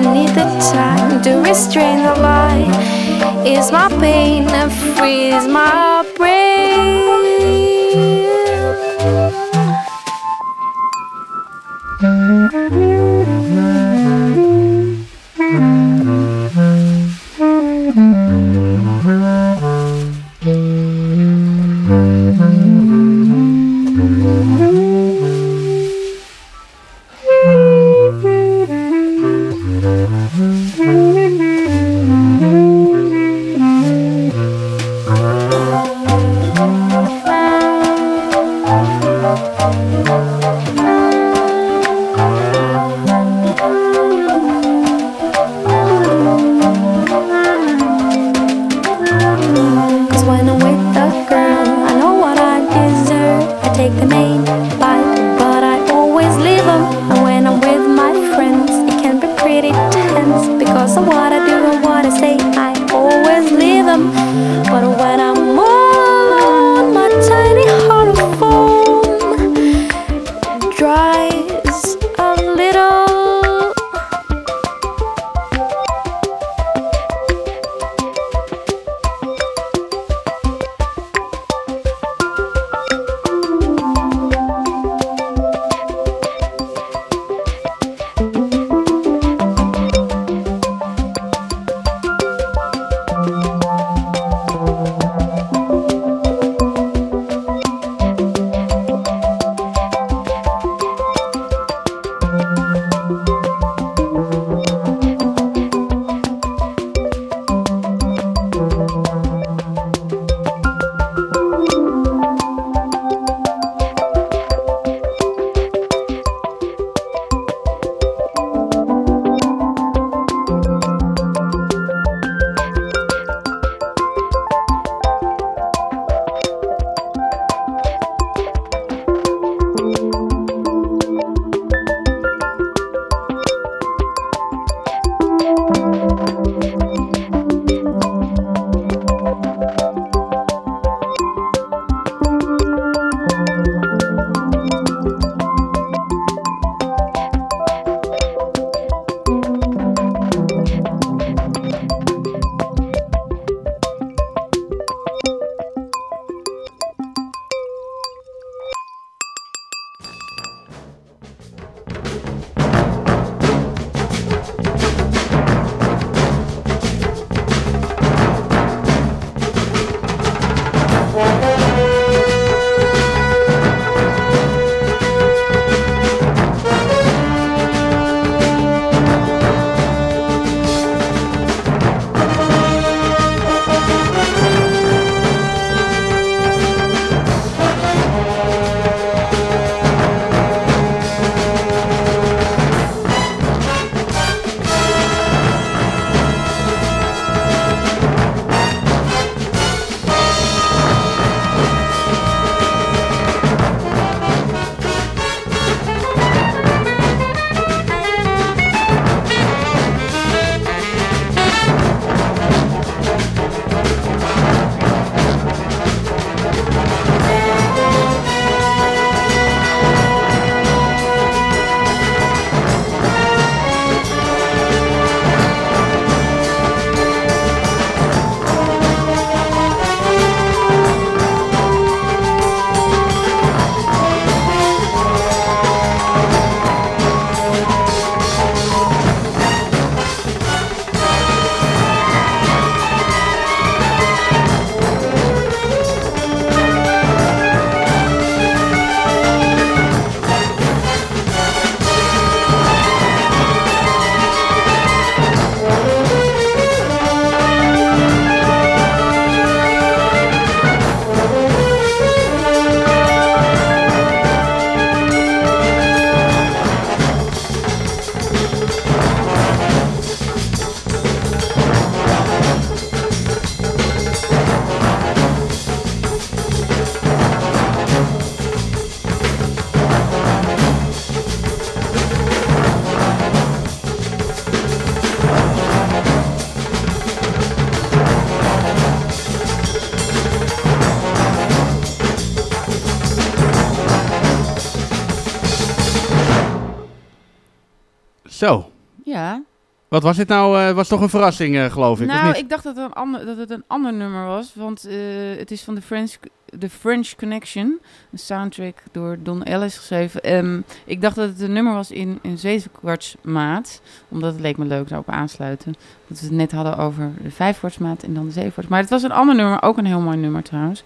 Zo. Ja. Wat was dit nou? eh, was toch een verrassing, eh, geloof ik, nou, ik dacht dat het, een ander, dat het een ander nummer was, want eh, het is van de French, The French Connection, een soundtrack door Don Ellis geschreven. Ehm, ik dacht dat het een nummer was in een zevenkwartsmaat, omdat het leek me leuk daarop aansluiten. Dat we het net hadden over de vijfkwartsmaat en dan de zevenkwarts. Maar het was een ander nummer, ook een heel mooi nummer trouwens.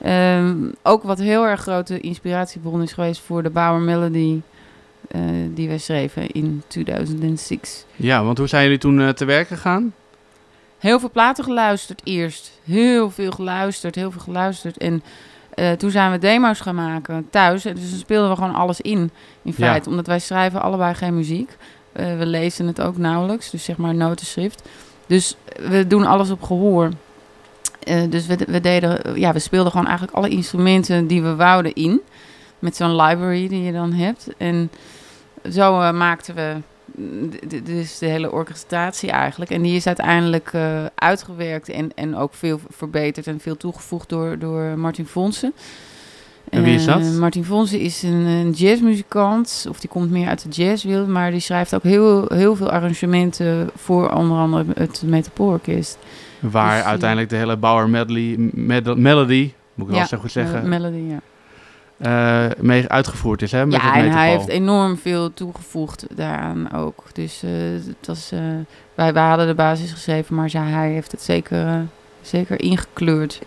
Ehm, ook wat heel erg grote inspiratiebron is geweest voor de Bauer Melody eh, die wij schreven in 2006. Ja, want hoe zijn jullie toen eh, te werk gegaan? Heel veel platen geluisterd eerst. Heel veel geluisterd, heel veel geluisterd. En eh, toen zijn we demo's gaan maken thuis. En dus dan speelden we gewoon alles in, in Ja. feite. Omdat wij schrijven allebei geen muziek. We lezen het ook nauwelijks, dus zeg maar notenschrift. Dus we doen alles op gehoor. Eh, dus we, we, deden, ja, we speelden gewoon eigenlijk alle instrumenten die we wouden in. Met zo'n library die je dan hebt. En zo eh, maakten we mm, dus de hele orchestratie eigenlijk. En die is uiteindelijk eh, uitgewerkt en, en ook veel verbeterd en veel toegevoegd door, door Martin Fonsen. En wie is dat? Eh, Martin Fonsen is een, een jazzmuzikant, of die komt meer uit de jazzwereld, maar die schrijft ook heel, heel veel arrangementen voor onder andere het Metropoolorkest. Waar Dus, uiteindelijk de hele Bauer medley, med- Melody, moet ik wel Ja, zo goed zeggen, Melody, ja. Eh, mee uitgevoerd is. Hè, met ja, het en hij heeft enorm veel toegevoegd daaraan ook. Dus eh, het was, eh, wij, wij hadden de basis geschreven, maar ja, hij heeft het zeker, zeker ingekleurd.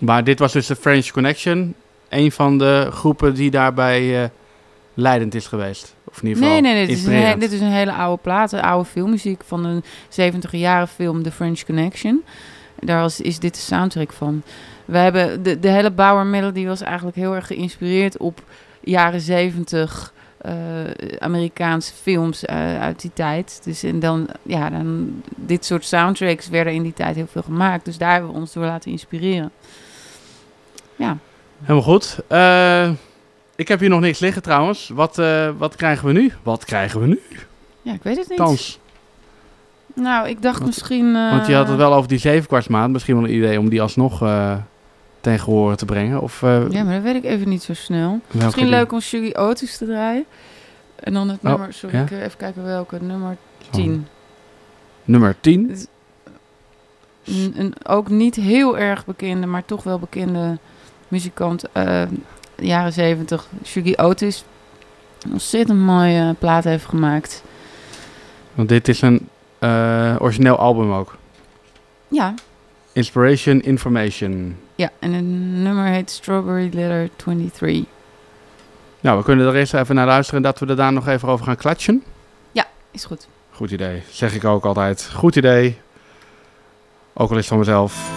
Maar dit was dus de French Connection. Een van de groepen die daarbij leidend is geweest. Of in ieder geval Nee, nee. Dit is, een, dit is een hele oude plaat, een oude filmmuziek van een 70 jaren film The French Connection. Daar was, is dit de soundtrack van. We hebben de, de hele Bauer Melody was eigenlijk heel erg geïnspireerd op jaren 70 eh, Amerikaanse films eh, uit die tijd. Dus en dan, ja, dan, dit soort soundtracks werden in die tijd heel veel gemaakt. Dus daar hebben we ons door laten inspireren. Ja. Helemaal goed. Eh, ik heb hier nog niks liggen trouwens. Wat, eh, wat krijgen we nu? Wat krijgen we nu? Ja, ik weet het niet. Thans. Nou, ik dacht misschien... eh, Want je had het wel over die zevenkwartsmaand. Misschien wel een idee om die alsnog eh ten gehore te brengen. Of, eh, Ja, maar dat weet ik even niet zo snel. Misschien die? leuk om Shuggy Otis te draaien. En dan het Oh, nummer, sorry, ja? ik, eh, even kijken welke, nummer 10. Nummer 10. Een, een ook niet heel erg bekende, maar toch wel bekende muzikant, eh, jaren 70, Shuggy Otis. Een ontzettend mooie plaat heeft gemaakt. Want dit is een origineel album ook. Ja, Inspiration Information. Ja, en het nummer heet Strawberry Letter 23. Nou, we kunnen er eerst even naar luisteren en dat we er daar nog even over gaan klatschen. Ja, is goed. Goed idee. Zeg ik ook altijd. Goed idee. Ook al is het van mezelf.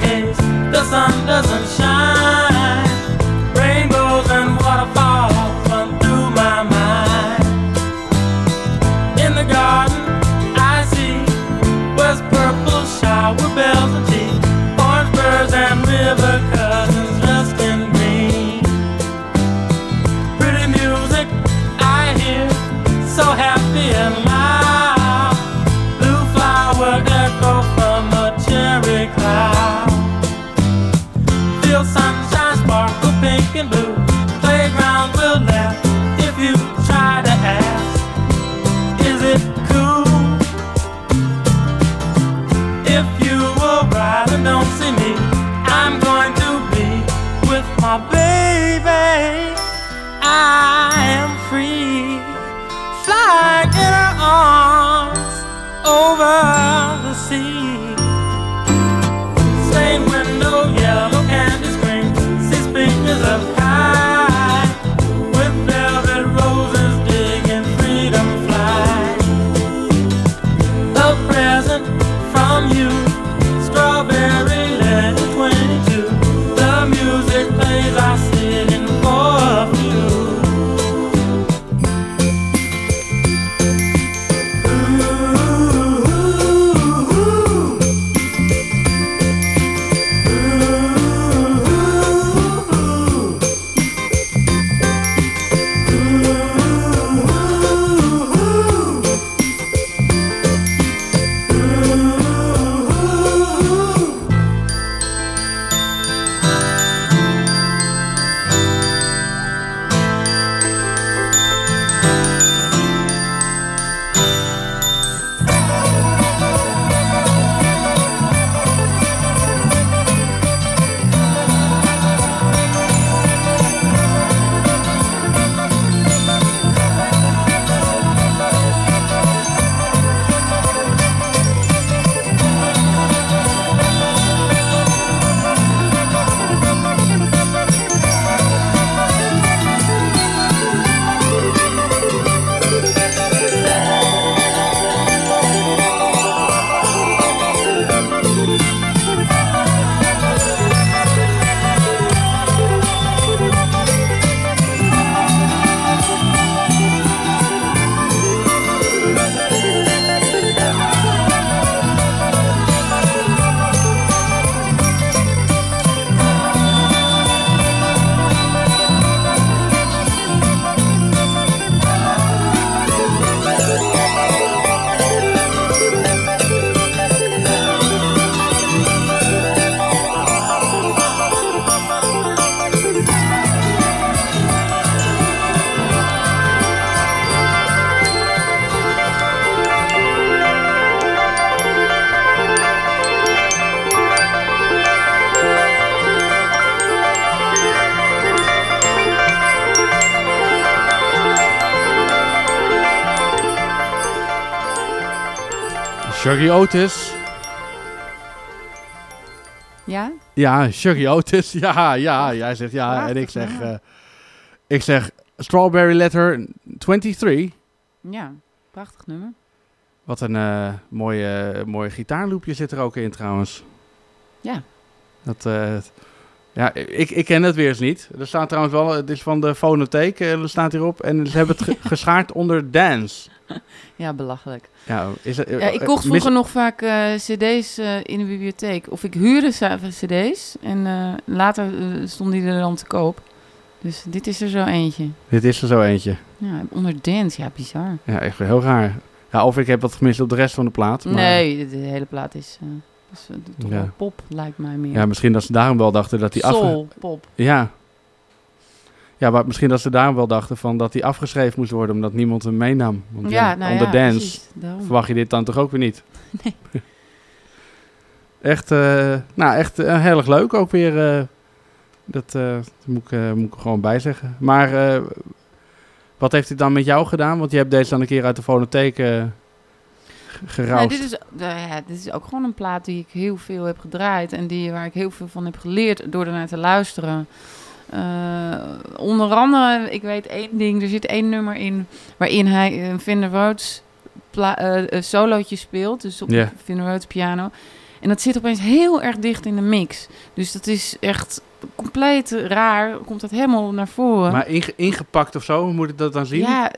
The sun doesn't shine. Shuggy Otis. Ja? Ja, Shuggy Otis. [laughs] Ja, ja. Jij zegt ja. En ik zeg, eh, ik zeg Strawberry Letter 23. Ja, prachtig nummer. Wat een eh mooie, mooie gitaarloopje zit er ook in trouwens. Ja. Dat, eh, ja, ik, ik ken het weer eens niet. Er staat trouwens wel, het is van de fonotheek, er staat hierop. En ze hebben het ge- [laughs] geschaard onder dance. [laughs] Ja, belachelijk. Ja, is Ja, ik kocht vroeger nog vaak eh, cd's eh, in de bibliotheek. Of ik huurde cd's en eh, later eh, stonden die er dan te koop. Dus dit is er zo eentje. Dit is er zo eentje. Ja, onder dance, ja, bizar. Ja, echt heel raar. Ja, of ik heb wat gemist op de rest van de plaat. Maar, Nee, de, hele plaat is, eh, is eh, toch Ja. wel pop, lijkt mij meer. Ja, misschien dat ze daarom wel dachten dat die Soul, pop. Ja. Ja, maar misschien dat ze daarom wel dachten van dat die afgeschreven moest worden omdat niemand hem meenam. Want Ja, nou onder ja, dance precies, verwacht je dit dan toch ook weer niet. [laughs] Nee. [laughs] echt, eh, nou, echt eh, heel erg leuk ook weer. eh, dat moet, ik, moet ik er gewoon bij zeggen. Maar wat heeft dit dan met jou gedaan? Want je hebt deze dan een keer uit de fonotheek Nee, geroust. dit, is, nou ja, dit is ook gewoon een plaat die ik heel veel heb gedraaid. En die, waar ik heel veel van heb geleerd door ernaar te luisteren. Eh, onder andere, ik weet één ding. Er zit één nummer in waarin hij een Fender Rhodes pla- eh, solootje speelt. Dus op Ja. de Fender Rhodes piano. En dat zit opeens heel erg dicht in de mix. Dus dat is echt compleet raar. Komt dat helemaal naar voren. Maar inge- ingepakt of zo, moet ik dat dan zien? Ja,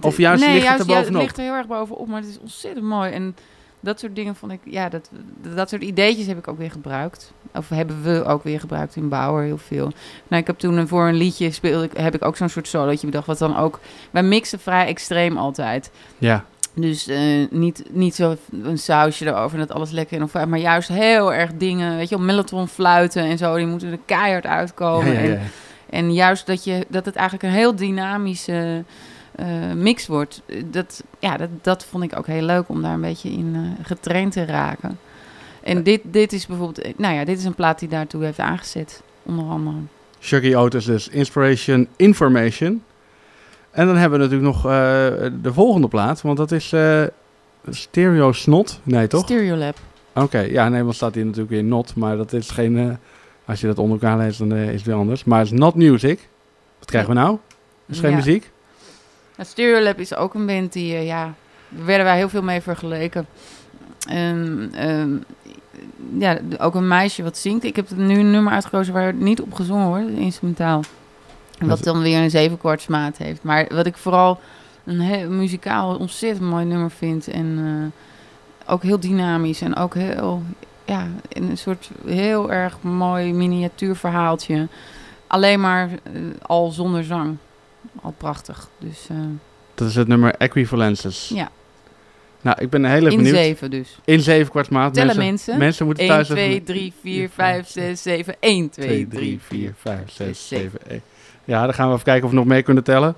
of juist nee, ligt het er ja, bovenop? het ligt er heel erg bovenop, maar het is ontzettend mooi. En dat soort dingen vond ik, ja, dat, dat soort ideetjes heb ik ook weer gebruikt. Of hebben we ook weer gebruikt in Bauer heel veel. Nou, ik heb toen een- voor een liedje speelde, ik- heb ik ook zo'n soort solootje bedacht. Wat dan ook, wij mixen vrij extreem altijd. Ja. Dus eh, niet, niet zo een sausje erover en dat alles lekker in elkaar. Maar juist heel erg dingen, weet je, op mellotron fluiten en zo. Die moeten er keihard uitkomen. Ja, ja, ja. En, en juist dat, je, dat het eigenlijk een heel dynamische eh, mix wordt. eh, Dat, ja, dat, dat vond ik ook heel leuk om daar een beetje in eh, getraind te raken. En dit, dit is bijvoorbeeld, nou ja, dit is een plaat die daartoe heeft aangezet, onder andere. Shuggy Otis dus Inspiration Information. En dan hebben we natuurlijk nog de volgende plaat, want dat is Stereo Snot. Nee, toch? Stereolab. Oké, ja, nee, want staat hier natuurlijk weer Not, maar dat is geen... als je dat onder elkaar leest, dan is het weer anders. Maar het is Not Music. Wat krijgen we nou? Dat is geen Ja. muziek? Stereolab is ook een band die, eh, ja, daar werden wij heel veel mee vergeleken. Ehm, ja, ook een meisje wat zingt. Ik heb nu een nummer uitgekozen waar het niet op gezongen wordt, instrumentaal. En wat dan weer een zevenkwartsmaat heeft. Maar wat ik vooral een heel muzikaal ontzettend mooi nummer vind. En eh, ook heel dynamisch en ook heel, ja, een soort heel erg mooi miniatuurverhaaltje. Alleen maar eh, al zonder zang. Al prachtig. Dus eh, Dat is het nummer Equivalences. ja. Nou, ik ben heel erg In benieuwd. zeven dus. In zeven kwartsmaat. Tellen mensen. Mensen moeten 1, thuis 2, even- 3, 4, 5, 6, 7. 1, 2, 2, 3, 3, 4, 5, 6, 7, 1. Ja, dan gaan we even kijken of we nog mee kunnen tellen.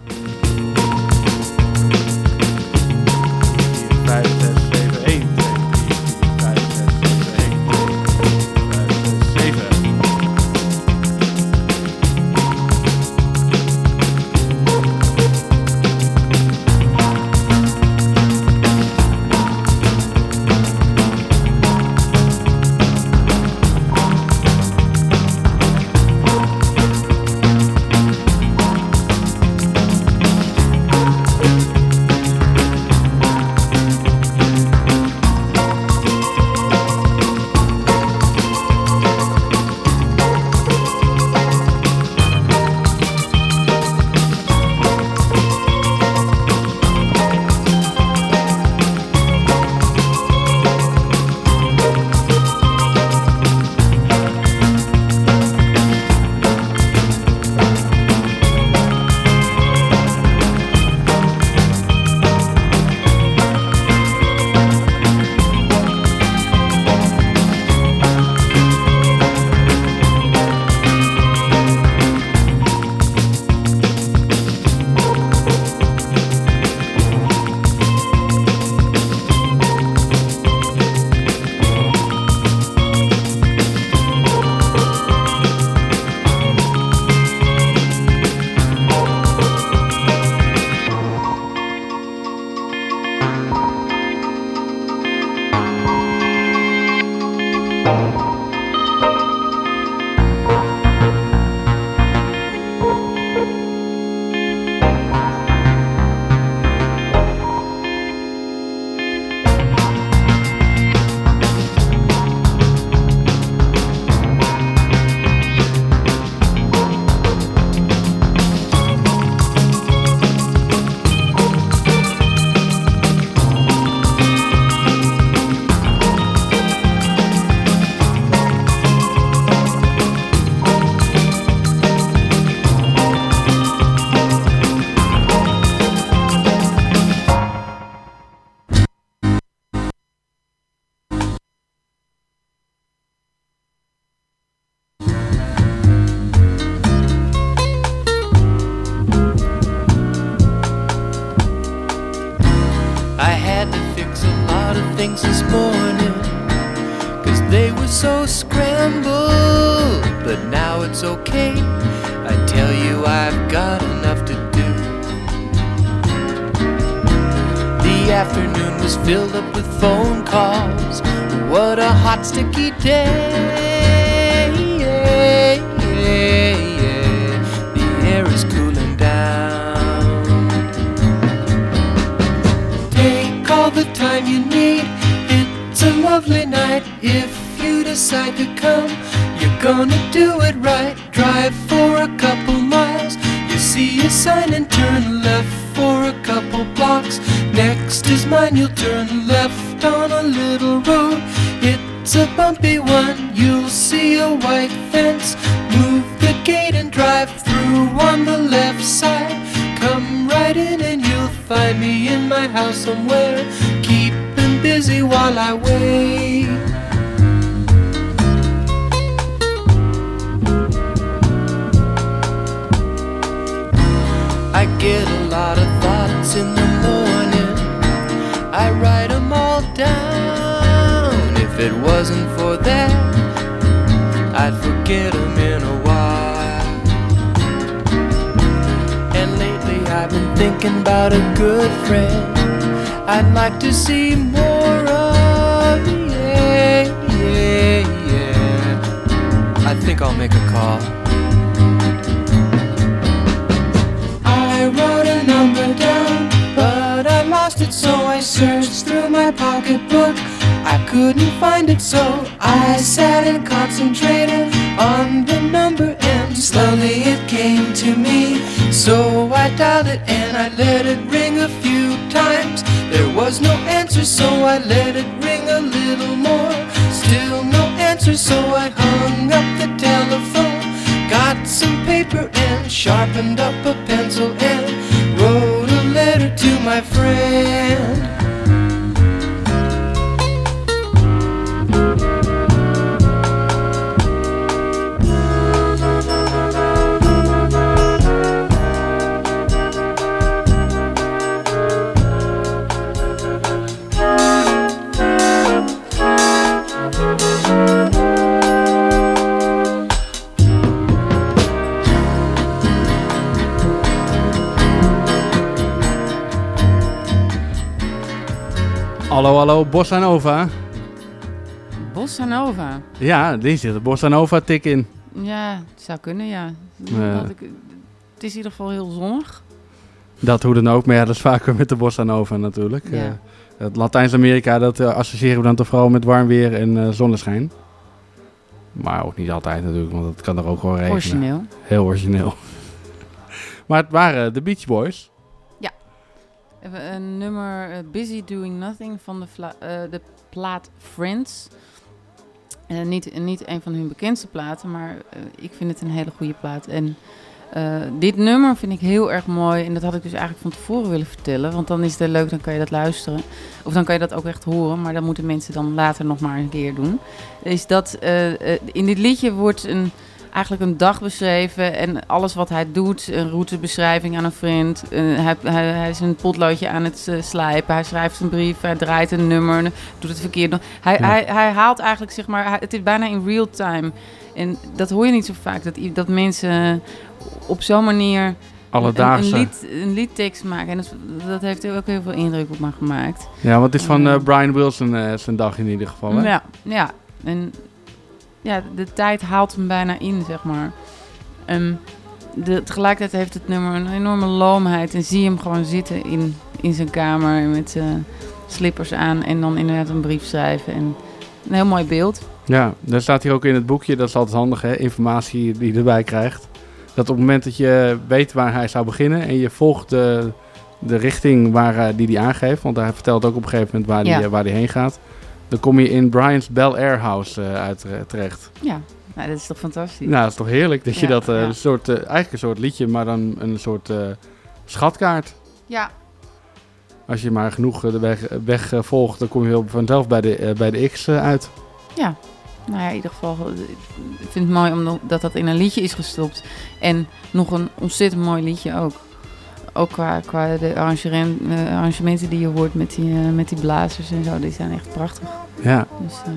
Thinking about a good friend I'd like to see more of. Yeah, yeah, yeah. I think I'll make a call. I wrote a number down, but I lost it, so I searched through my pocketbook. I couldn't find it, so I sat and concentrated on the number, and slowly it came to me. So I dialed it and I let it ring a few times. There was no answer, so I let it ring a little more. Still no answer, so I hung up the telephone. Got some paper and sharpened up a pencil and Hallo, hallo, Bossa Nova. Bossa Nova. Ja, die zit de Bossa Nova tik in. Ja, het zou kunnen, ja. Dat ik, het is in ieder geval heel zonnig. Dat hoe dan ook, maar ja, dat is vaker met de Bossa Nova natuurlijk. Ja. Eh, het Latijns-Amerika, dat eh, associëren we dan toch vooral met warm weer en eh, zonneschijn. Maar ook niet altijd natuurlijk, want het kan er ook gewoon regenen. Origineel. Heel origineel. [laughs] maar het waren de Beach Boys. Hebben een nummer eh, Busy Doing Nothing van de, eh, de plaat Friends. Eh, niet, niet een van hun bekendste platen, maar ik vind het een hele goede plaat. En dit nummer vind ik heel erg mooi. En dat had ik dus eigenlijk van tevoren willen vertellen. Want dan is het leuk, dan kan je dat luisteren. Of dan kan je dat ook echt horen. Maar dat moeten mensen dan later nog maar een keer doen. Is dat in dit liedje wordt een, eigenlijk een dag beschreven. En alles wat hij doet. Een routebeschrijving aan een vriend. eh, hij, hij, hij is een potloodje aan het eh, slijpen. Hij schrijft een brief. Hij draait een nummer. Doet het verkeerd. Hij, Ja. hij, hij haalt eigenlijk, zeg maar, het is bijna in real time. En dat hoor je niet zo vaak. Dat, dat mensen op zo'n manier een, Alledaagse. een, lied, een liedtekst maken. En dat, dat heeft ook heel veel indruk op me gemaakt. Ja, want het is van eh, Brian Wilson zijn dag in ieder geval. Hè? Ja, ja. En ja, de tijd haalt hem bijna in, zeg maar. En de, tegelijkertijd heeft het nummer een enorme loomheid. En zie je hem gewoon zitten in, in zijn kamer met eh, slippers aan. En dan inderdaad een brief schrijven. En een heel mooi beeld. Ja, daar staat hier ook in het boekje, dat is altijd handig hè, informatie die je erbij krijgt. Dat op het moment dat je weet waar hij zou beginnen en je volgt de, de richting waar, eh, die hij aangeeft, want hij vertelt ook op een gegeven moment waar hij Ja. eh, waar die heen gaat, dan kom je in Brian's Bel Air House eh, uit eh, terecht. Ja, nou, dat is toch fantastisch. Nou, dat is toch heerlijk dat je Ja, dat, eh, een soort, eigenlijk een soort liedje, maar dan een soort schatkaart. Ja, Als je maar genoeg de weg, weg volgt, dan kom je wel vanzelf bij de, bij de X uit. Ja, nou ja, in ieder geval, ik vind het mooi omdat dat dat in een liedje is gestopt. En nog een ontzettend mooi liedje ook. Ook qua, qua de eh, arrangementen die je hoort met die, eh, met die blazers en zo, die zijn echt prachtig. Ja. Dus eh,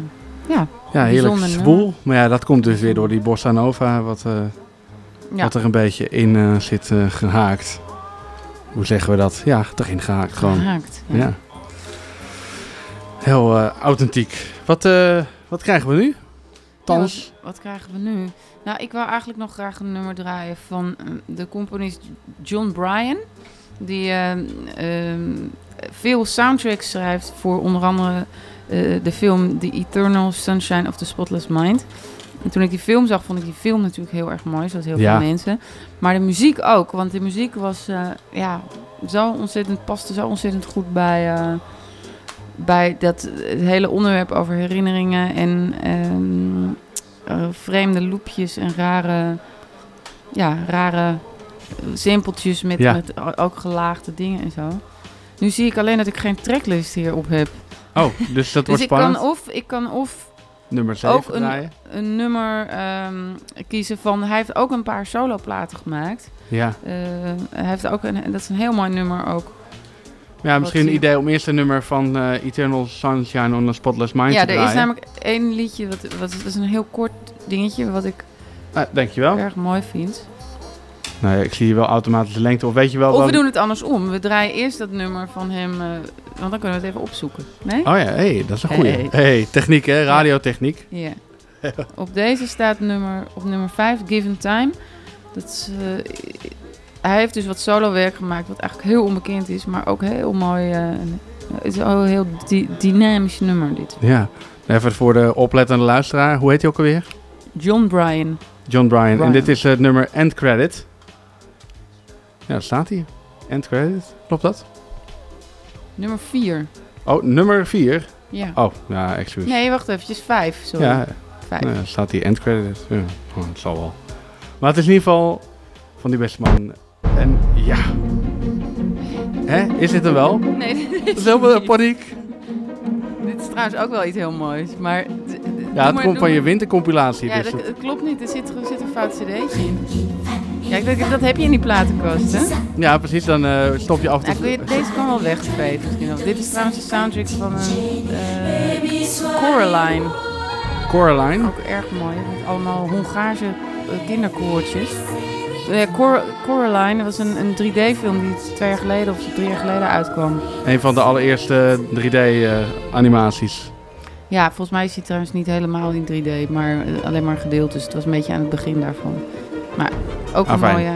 ja, Ja, heerlijk zwoel. Maar ja, dat komt dus weer door die bossa nova, wat, Ja. wat er een beetje in zit eh, gehaakt. Hoe zeggen we dat? Ja, erin gehaakt gewoon. Gehaakt, ja. ja. Heel authentiek. Wat, wat krijgen we nu? Thans? Ja, wat, wat krijgen we nu? Nou, ik wou eigenlijk nog graag een nummer draaien van eh, de componist John Bryan. Die eh, ehm, veel soundtracks schrijft voor onder andere eh, de film The Eternal Sunshine of the Spotless Mind. En toen ik die film zag, vond ik die film natuurlijk heel erg mooi, zoals heel Ja. veel mensen. Maar de muziek ook, want de muziek was eh, ja, zo ontzettend, paste zo ontzettend goed bij, eh, bij dat, het hele onderwerp over herinneringen en ehm, vreemde loopjes en rare, ja, rare simpeltjes met, Ja. met ook gelaagde dingen en zo. Nu zie ik alleen dat ik geen tracklist hierop heb. Oh, dus dat [laughs] wordt ik spannend. Kan of, ik kan of Nummer 7 ook een, draaien. een nummer ehm, kiezen van... Hij heeft ook een paar soloplaten gemaakt. Ja. Eh, hij heeft ook een, dat is een heel mooi nummer ook. Ja, misschien een idee om eerst een nummer van eh, Eternal Sunshine on a Spotless Mind ja, te er draaien. is namelijk één liedje, wat, wat, dat is een heel kort dingetje... wat ik Ah, dankjewel. erg mooi vind. Nou ja, ik zie hier wel automatische lengte. Of weet je wel... Of we doen het andersom. We draaien eerst dat nummer van hem... eh, want dan kunnen we het even opzoeken. Nee? Oh ja, hey, dat is een goeie. Hey. Hey, techniek hè, radiotechniek. Ja. [laughs] op deze staat nummer, op nummer 5, Given Time. Dat is, eh, hij heeft dus wat solo werk gemaakt, wat eigenlijk heel onbekend is, maar ook heel mooi. eh, het is een heel dy- dynamisch nummer, dit. Ja, even voor de oplettende luisteraar. Hoe heet hij ook alweer? John Bryan. John Bryan. En dit is het nummer End Credit. Ja, daar staat hij. End Credit. Klopt dat? Nummer 4. Oh, nummer 4? Ja. Oh, ja, excuus. Nee, wacht even, 5. Sorry. Ja, Vijf. nou ja, staat hier End Credit. Ja, oh, het zal wel. Maar het is in ieder geval van die beste man. En ja. Hè? Is dit er wel? Nee, dit is Zoveel paniek. Dit is trouwens ook wel iets heel moois, maar... Ja, het maar- komt van je wintercompilatie. Ja, dus dat, het- klopt niet. Er zit, er zit een fout cd'tje in. Ja, ik denk, dat heb je in die platenkast, hè? ja, precies. Dan eh, stop je af en toe. kun je, deze kan wel weggeveed misschien. Dit is trouwens de soundtrack van een eh, Coraline. Coraline. Ook erg mooi, met allemaal Hongaarse eh, kinderkoortjes. Eh, Cor- Coraline was een, een 3D-film die twee jaar geleden of drie jaar geleden uitkwam. Een van de allereerste 3D-animaties. Ja, volgens mij is hij trouwens niet helemaal in 3D, maar eh, alleen maar gedeeld. Dus het was een beetje aan het begin daarvan. Maar ook een Afijn. mooie...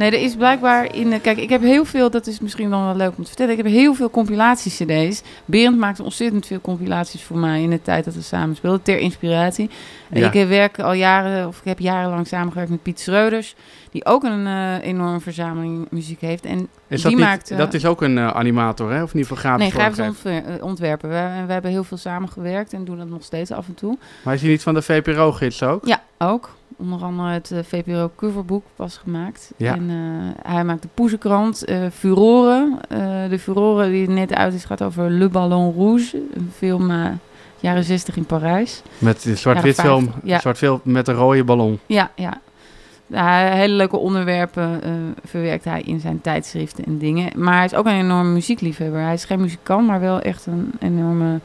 Nee, er is blijkbaar in... Kijk, ik heb heel veel... Dat is misschien dan wel leuk om te vertellen. Ik heb heel veel compilatie-cd's. Berend maakte ontzettend veel compilaties voor mij... in de tijd dat we samen speelden, ter inspiratie. Ja. Ik eh, werk al jaren... of ik heb jarenlang samengewerkt met Piet Schreuders... die ook een eh, enorme verzameling muziek heeft. En Is dat, die niet, maakt... eh, dat is ook een animator, hè? Of niet voor grafisch Nee, grafisch vormgever? ontwer- eh, ontwerpen. We, en we hebben heel veel samengewerkt en doen dat nog steeds af en toe. Maar is hij niet van de VPRO-gids ook? Ja, ook. Onder andere het eh, VPRO coverboek was gemaakt. Ja. En eh, hij maakt de Poezenkrant, eh Furore. Eh, de Furore die net uit is gaat over Le Ballon Rouge. Een film jaren 60 in Parijs. Met de zwart-wit film. 50, Ja. Zwart-wit met een rode ballon. Ja, ja. Ja, hele leuke onderwerpen verwerkt hij in zijn tijdschriften en dingen. Maar hij is ook een enorme muziekliefhebber. Hij is geen muzikant, maar wel echt een enorme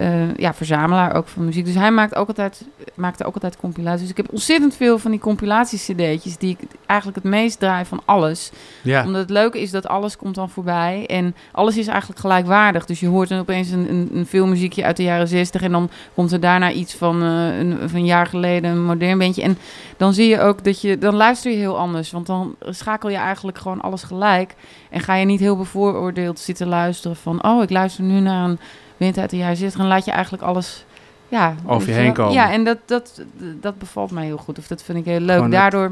eh, ja, verzamelaar ook van muziek. Dus hij maakt ook altijd, maakte ook altijd compilaties. Dus ik heb ontzettend veel van die compilaties-cd'tjes die ik eigenlijk het meest draai van alles. Ja. Omdat het leuke is dat alles komt dan voorbij. En alles is eigenlijk gelijkwaardig. Dus je hoort dan opeens een, een, een filmmuziekje uit de jaren 60 en dan komt er daarna iets van, eh, een, van een jaar geleden, een modern bandje. En dan zie je ook dat je, dan luister je heel anders. Want dan schakel je eigenlijk gewoon alles gelijk. En ga je niet heel bevooroordeeld zitten luisteren van, oh, ik luister nu naar een wind uit de jaren 60. Dan laat je eigenlijk alles ja, Over je heen komen. Ja, en dat, dat, dat bevalt mij heel goed. Of dat vind ik heel leuk. Gewoon Daardoor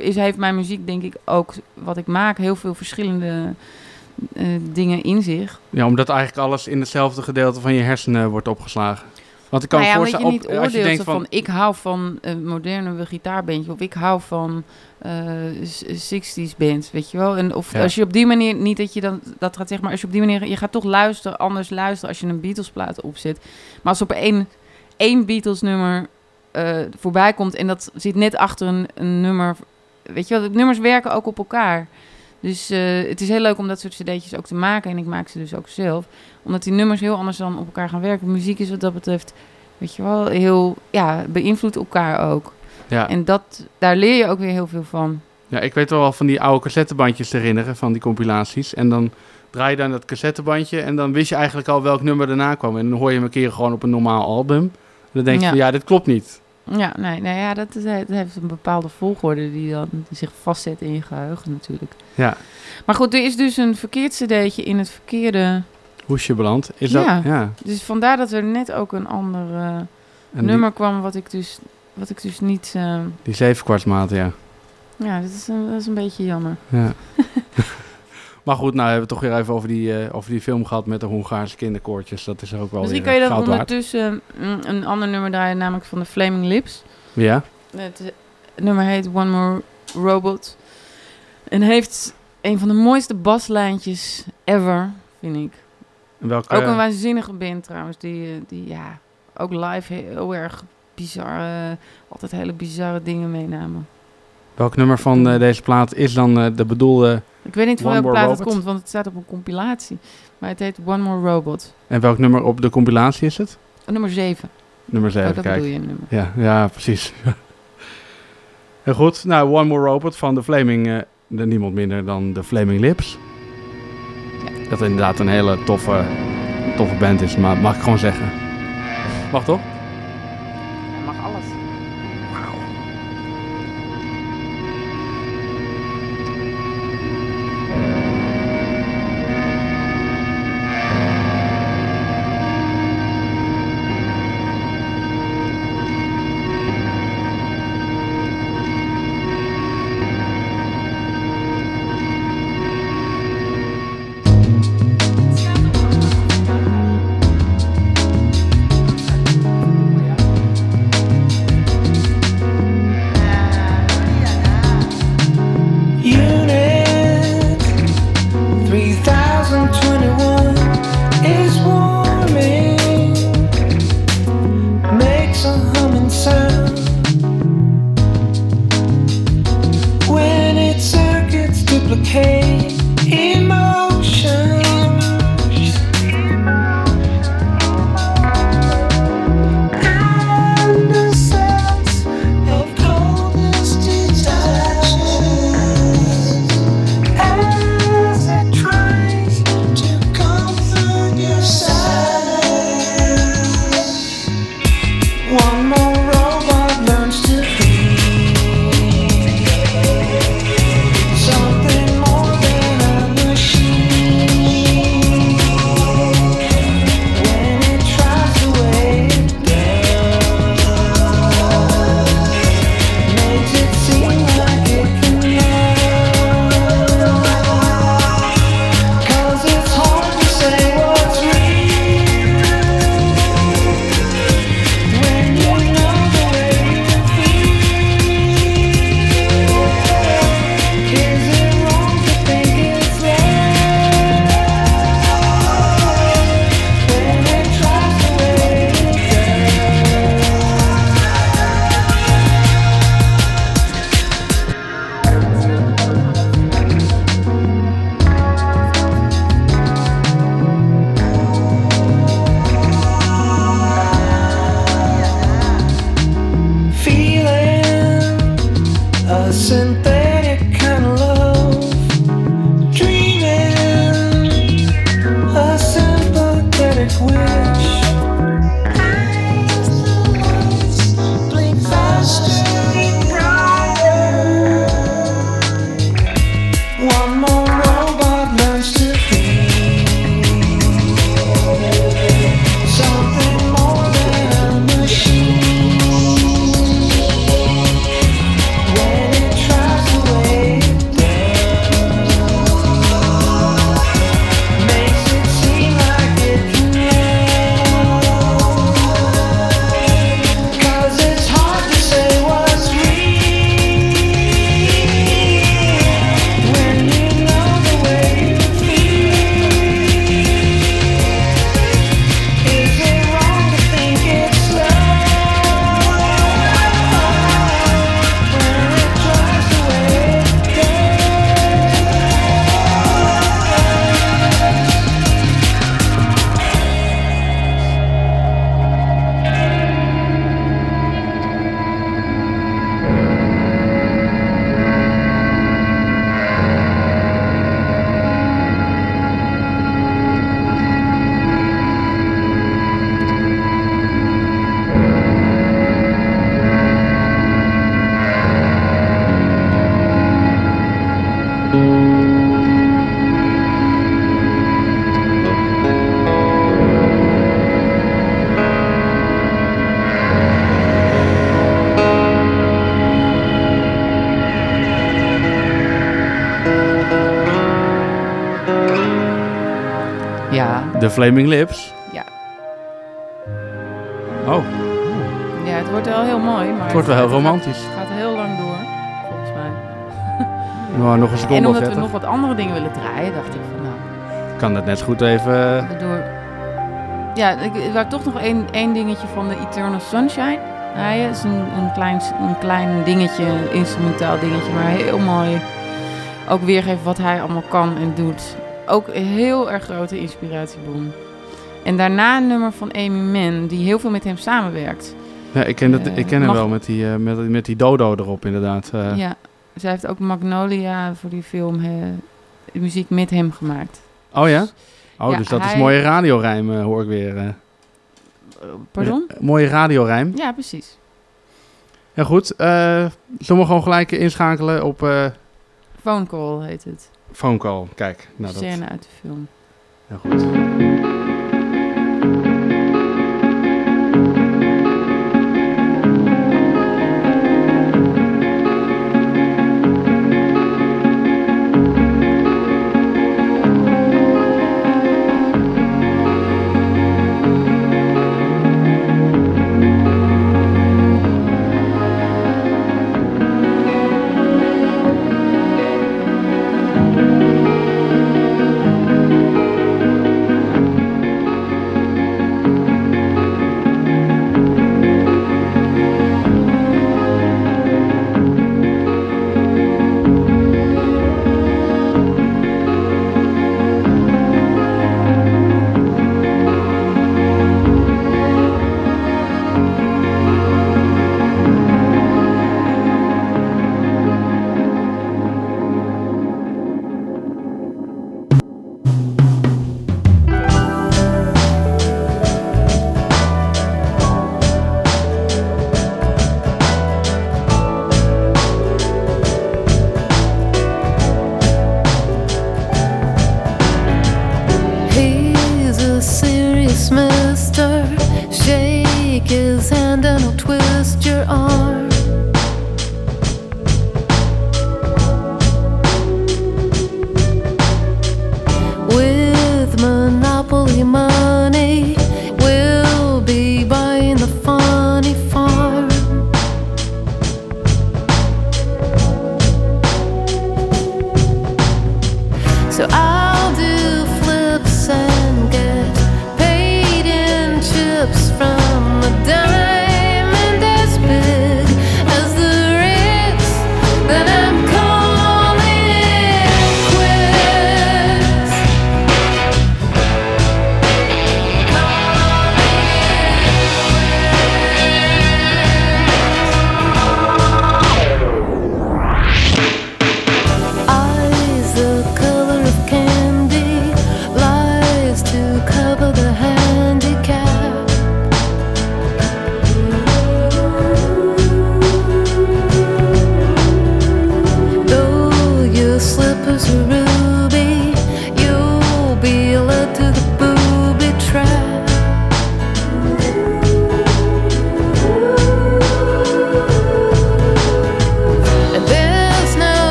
is, heeft mijn muziek, denk ik, ook wat ik maak, heel veel verschillende eh, dingen in zich. Ja, omdat eigenlijk alles in hetzelfde gedeelte van je hersenen wordt opgeslagen. Want ik kan nou ja, dat je niet op- als je denkt van... van, ik hou van een moderne gitaarbandje of ik hou van eh, s- 60s bands, weet je wel. En of Ja. als je op die manier, niet dat je dan dat gaat zeggen, maar als je op die manier, je gaat toch luisteren, anders luisteren als je een Beatles plaat opzet. Maar als op één, één Beatles nummer eh, voorbij komt en dat zit net achter een, een nummer, weet je wel, de nummers werken ook op elkaar. Dus eh, het is heel leuk om dat soort cd'tjes ook te maken. En ik maak ze dus ook zelf. Omdat die nummers heel anders dan op elkaar gaan werken. Muziek is wat dat betreft, weet je wel, heel... Ja, beïnvloedt elkaar ook. Ja. En dat, daar leer je ook weer heel veel van. Ja, ik weet wel van die oude cassettebandjes te herinneren, van die compilaties. En dan draai je dan dat cassettebandje en dan wist je eigenlijk al welk nummer daarna kwam. En dan hoor je hem een keer gewoon op een normaal album. En dan denk je Ja. van, ja, dit klopt niet. Ja, nee, nee ja, dat, is, dat heeft een bepaalde volgorde die dan zich vastzet in je geheugen natuurlijk. Ja, Maar goed, er is dus een verkeerd cd'tje in het verkeerde... hoesje beland. Is dat, ja. dus vandaar dat er net ook een ander die- nummer kwam wat ik dus, wat ik dus niet... eh, Die zevenkwartsmaat, ja. ja, dat is, een, dat is een beetje jammer. ja. [laughs] maar goed, nou hebben we het toch weer even over die, eh, over die film gehad met de Hongaarse kinderkoortjes. Dat is ook wel Misschien weer kan je eh, dat waard. ondertussen mm, een ander nummer draaien, namelijk van de Flaming Lips. Ja, Het eh, nummer heet One More Robot. En heeft een van de mooiste baslijntjes ever, vind ik. Welke, Ook een waanzinnige band trouwens, die, die ja, ook live heel erg bizar, eh, altijd hele bizarre dingen meenamen. Welk nummer van eh, deze plaat is dan eh, de bedoelde... Ik weet niet van welke plaat het komt, want het staat op een compilatie. Maar het heet One More Robot. En welk nummer op de compilatie is het? Nummer 7. Nummer 7, Oh, dat kijk. bedoel je, een nummer. Ja, ja, precies. [laughs] Heel goed. Nou, One More Robot van de Flaming... eh, de, niemand minder dan de Flaming Lips. Dat inderdaad een hele toffe, toffe band is, maar mag ik gewoon zeggen. Mag toch? De Flaming Lips. Ja. Oh, Ja, het wordt wel heel mooi. Maar Het wordt wel heel romantisch. Het gaat heel lang door, volgens mij. [laughs] nou, nog een seconde En omdat we 30. nog wat andere dingen willen draaien, dacht ik van nou, Kan dat net goed even... door... Ja, ik ik wou toch nog één, één dingetje van de Eternal Sunshine. draaien. Het is een, een, klein, een klein dingetje, een instrumentaal dingetje, maar heel mooi. Ook weergeven wat hij allemaal kan en doet. Ook een heel erg grote inspiratiebron. En daarna een nummer van Amy Mann, die heel veel met hem samenwerkt. Ja, ik ken, het, Eh, ik ken hem wel met die, eh, met, met die dodo erop inderdaad. eh. Ja, zij heeft ook Magnolia voor die film de muziek met hem gemaakt. Oh ja? Oh, Ja, dus dat is mooie radiorijm, hoor ik weer. Pardon? Mooie radiorijm. Ja, precies. Ja, goed. zullen we gewoon gelijk inschakelen op Phone Call heet het. Phone call? Kijk, nou dat... Scène uit de film. Ja, goed.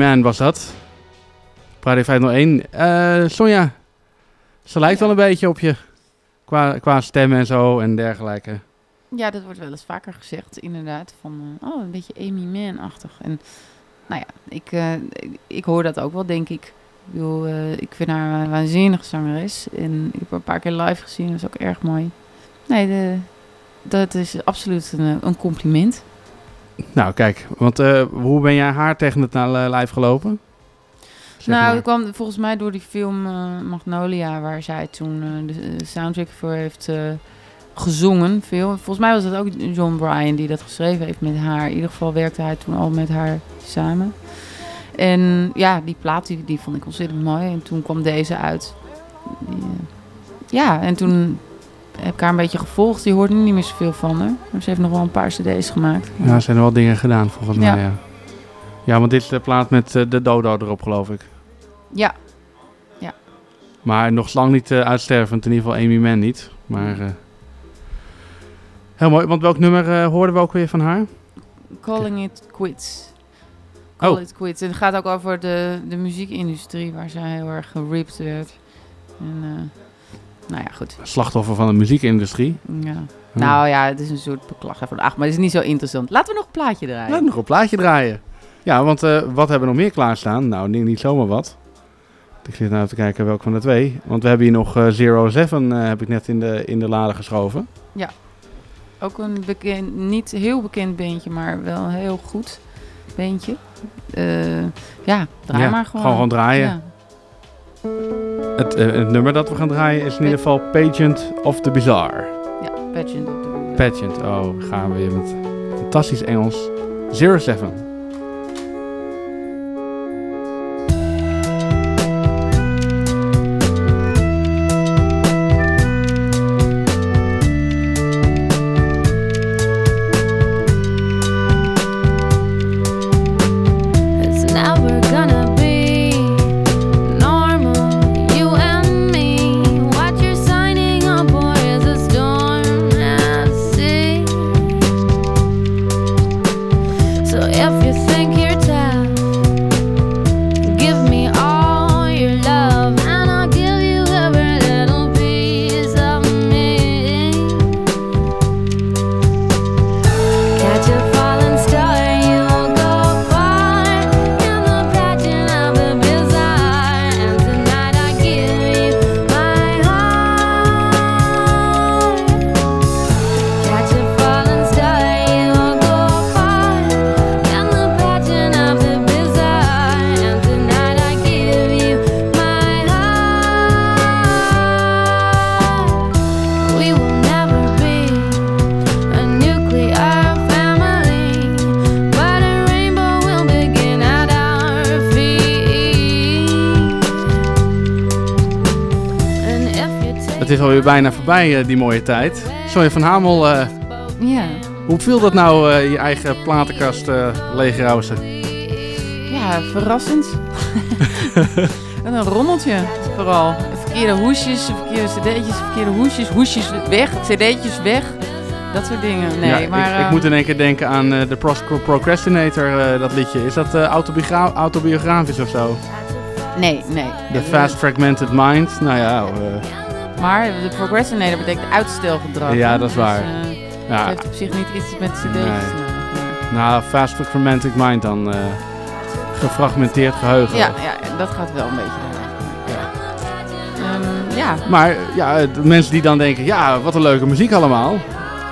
Man was dat. Radio 501. Eh Sonja, ze lijkt wel een beetje op je. Qua, qua stem en zo en dergelijke. Ja, dat wordt wel eens vaker gezegd, inderdaad. Van, eh, oh, een beetje Amy Mann-achtig. En nou ja, ik, eh, ik, ik hoor dat ook wel, denk ik. Ik, bedoel, ik vind haar een waanzinnige zangeres. En ik heb haar een paar keer live gezien, dat is ook erg mooi. Nee, de, dat is absoluut een, een compliment. Nou, kijk, want eh, hoe ben jij haar tegen het uh, lijf gelopen? Zeg nou, maar. dat kwam volgens mij door die film eh, Magnolia, waar zij toen eh, de, soundtrack voor heeft eh, gezongen. Veel. Volgens mij was het ook John Bryan die dat geschreven heeft met haar. In ieder geval werkte hij toen al met haar samen. En ja, die plaat die, die vond ik ontzettend mooi. En toen kwam deze uit. Die, eh, ja, en toen heb ik haar een beetje gevolgd. Die hoort nu niet meer zoveel van haar. Maar ze heeft nog wel een paar cd's gemaakt. Ja, er zijn er wel dingen gedaan volgens mij, ja. Ja, want dit is de plaat met eh, de dodo erop, geloof ik. Ja. Ja. Maar nog lang niet eh, uitstervend, in ieder geval Amy Mann niet. Maar eh, heel mooi, want welk nummer hoorden we ook weer van haar? Calling It Quits. Call Oh. It Quits. En het gaat ook over de, de muziekindustrie, waar zij heel erg geript werd. En, nou ja, goed. Slachtoffer van de muziekindustrie. Ja. Oh. Nou ja, het is een soort beklag van acht, maar het is niet zo interessant. Laten we nog een plaatje draaien. Laat nog een plaatje draaien. Ja, want eh, wat hebben we nog meer klaarstaan? Nou, niet, zomaar wat. Ik zit nou te kijken welke van de twee. Want we hebben hier nog eh, Zero Seven, eh, heb ik net in de, in de lade geschoven. Ja. Ook een bekend, niet heel bekend beentje, maar wel een heel goed beentje. Ja, draai Ja, maar gewoon. gewoon draaien. Ja. Het, eh, het nummer dat we gaan draaien is in ieder geval Pageant of the Bizarre. Ja, Pageant of the Pageant, oh, we gaan weer met fantastisch Engels. Zero Seven. Bijna voorbij, eh, die mooie tijd. Sonja van Hamel, eh, Ja. hoe viel dat nou, eh, je eigen platenkast uh? Ja, verrassend. [laughs] en een rommeltje vooral. Verkeerde hoesjes, verkeerde cd'tjes, verkeerde hoesjes, hoesjes weg, cd'tjes weg. Dat soort dingen. Nee, ja, ik- maar... ik, moet in één keer denken aan eh, de Procrastinator, dat liedje. Is dat autobiogra- autobiografisch of zo? Nee, nee. The Fast Fragmented Mind. Nou ja, Maar de procrastinator betekent uitstelgedrag. Ja, hè? dat is Dus, waar. eh, Ja. Het heeft op zich niet iets met cd'tjes Nee. nou, Fast Fragmented Mind dan. eh, gefragmenteerd geheugen. Ja, ja, dat gaat wel een beetje. Ehm, ja. Maar ja, de mensen die dan denken, ja, wat een leuke muziek allemaal.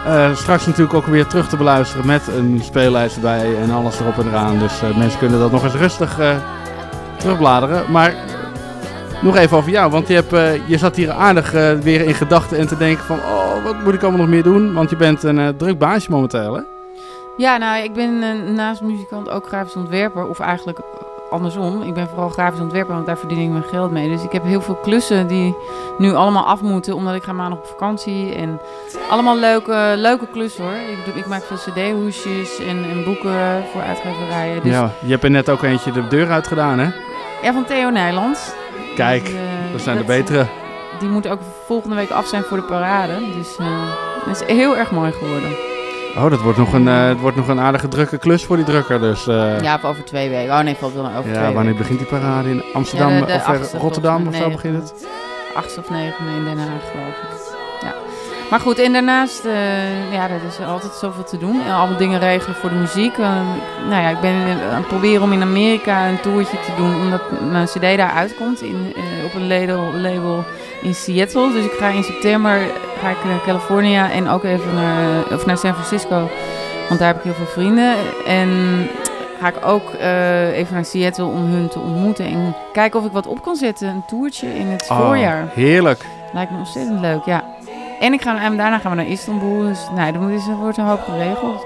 Eh, straks natuurlijk ook weer terug te beluisteren met een speellijst erbij en alles erop en eraan. Dus mensen kunnen dat nog eens rustig terugbladeren. Maar nog even over jou, want je, hebt, eh, je zat hier aardig eh, weer in gedachten en te denken van, oh, wat moet ik allemaal nog meer doen? Want je bent een eh, druk baasje momenteel, hè? Ja, nou, ik ben naast muzikant ook grafisch ontwerper. Of eigenlijk andersom. Ik ben vooral grafisch ontwerper, want daar verdien ik mijn geld mee. Dus ik heb heel veel klussen die nu allemaal af moeten, omdat ik ga maandag op vakantie. En allemaal leuke, leuke klussen hoor. Ik, doe, ik maak veel cd-hoesjes en, en boeken voor uitgeverijen. Dus, Ja, je hebt er net ook eentje de deur uit gedaan, hè? Ja, van Theo Nijland. Kijk, Dus, eh, dat zijn de dat- betere. Die moet ook volgende week af zijn voor de parade. Dus eh het is heel erg mooi geworden. Oh, dat wordt nog een, eh, het wordt nog een aardige drukke klus voor die drukker. Dus, eh, Ja, of over twee weken. Oh nee, valt wel over ja, twee wanneer weken. begint die parade? In Amsterdam Ja, de- de of Rotterdam of volgens zo begint het? 8 of 9 in Den Haag, geloof ik. Maar goed, en daarnaast, eh, ja, er is altijd zoveel te doen. En allemaal dingen regelen voor de muziek. Eh, nou ja, ik ben aan het proberen om in Amerika een toertje te doen, omdat mijn cd daar uitkomt in, eh, op een label, label in Seattle. Dus ik ga in september ga ik naar California en ook even naar, of naar San Francisco, want daar heb ik heel veel vrienden. En ga ik ook eh, even naar Seattle om hun te ontmoeten en kijken of ik wat op kan zetten. Een toertje in het Oh, voorjaar. heerlijk. Lijkt me ontzettend leuk, ja. En, ik ga, en daarna gaan we naar Istanbul. Dus nee, er, moet, er wordt een hoop geregeld.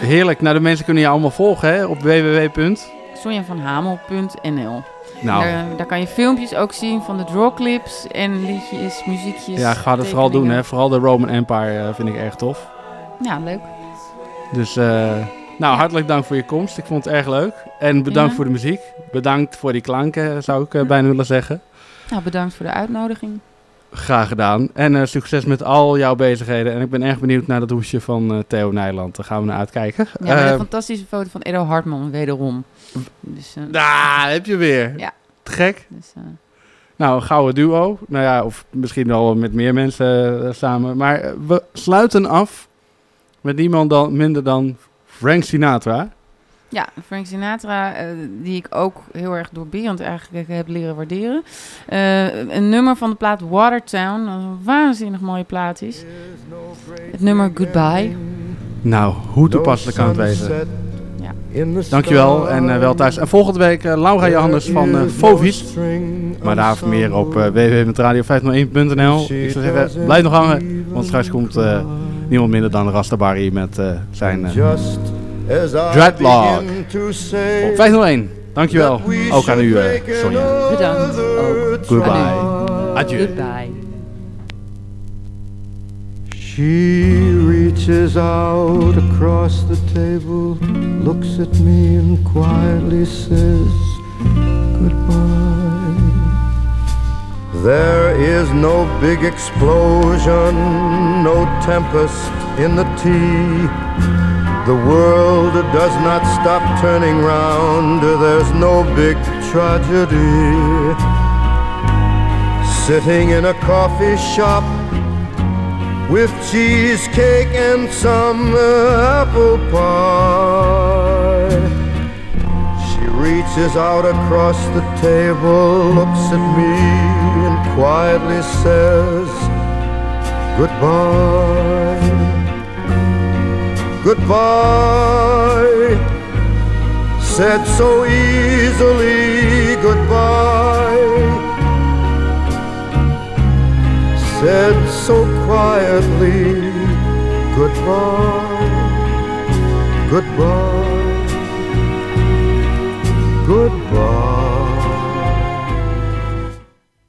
Heerlijk. Nou, de mensen kunnen je allemaal volgen hè, op www. sonjavanhamel.nl Nou. daar, daar kan je filmpjes ook zien van de drawclips en liedjes, muziekjes. Ja, ga dat vooral doen. Hè. Vooral de Roman Empire eh, vind ik erg tof. Ja, leuk. Dus, eh, nou, hartelijk dank voor je komst. Ik vond het erg leuk. En bedankt Ja. voor de muziek. Bedankt voor die klanken, zou ik eh, bijna willen zeggen. Nou, bedankt voor de uitnodiging. Graag gedaan. En eh, succes met al jouw bezigheden. En ik ben erg benieuwd naar dat hoesje van eh, Theo Nijland. Daar gaan we naar uitkijken. Ja, met Eh, een fantastische foto van Edo Hartman, wederom. Dus, Daar heb je weer. Ja. Te gek. Dus, Nou, een gouden duo. Nou ja, of misschien wel met meer mensen samen. Maar we sluiten af met niemand dan, minder dan Frank Sinatra. Ja, Frank Sinatra, eh, die ik ook heel erg door Berend eigenlijk heb leren waarderen. Eh, een nummer van de plaat Watertown, een waanzinnig mooie plaat is. Het nummer Goodbye. Nou, hoe toepasselijk kan het wezen. Dankjewel en eh, wel thuis. En volgende week Laura Johannes van Fovis. Maar daarvoor meer op uh, www.radio501.nl. Ik zou zeggen, blijf nog hangen. Want straks komt uh, niemand minder dan Rasta Barry met uh, zijn uh, Dreadlock. Op 501. Dankjewel. Ook aan u, uh, Sonja. Bedankt. Ook Goodbye. Adieu. Goodbye. She reaches out across the table, looks at me and quietly says goodbye. There is no big explosion, no tempest in the tea. The world does not stop turning round, there's no big tragedy. Sitting in a coffee shop with cheesecake and some apple pie. She reaches out across the table, looks at me, and quietly says, Goodbye. Goodbye. Said so easily, goodbye said so quietly goodbye, goodbye, goodbye.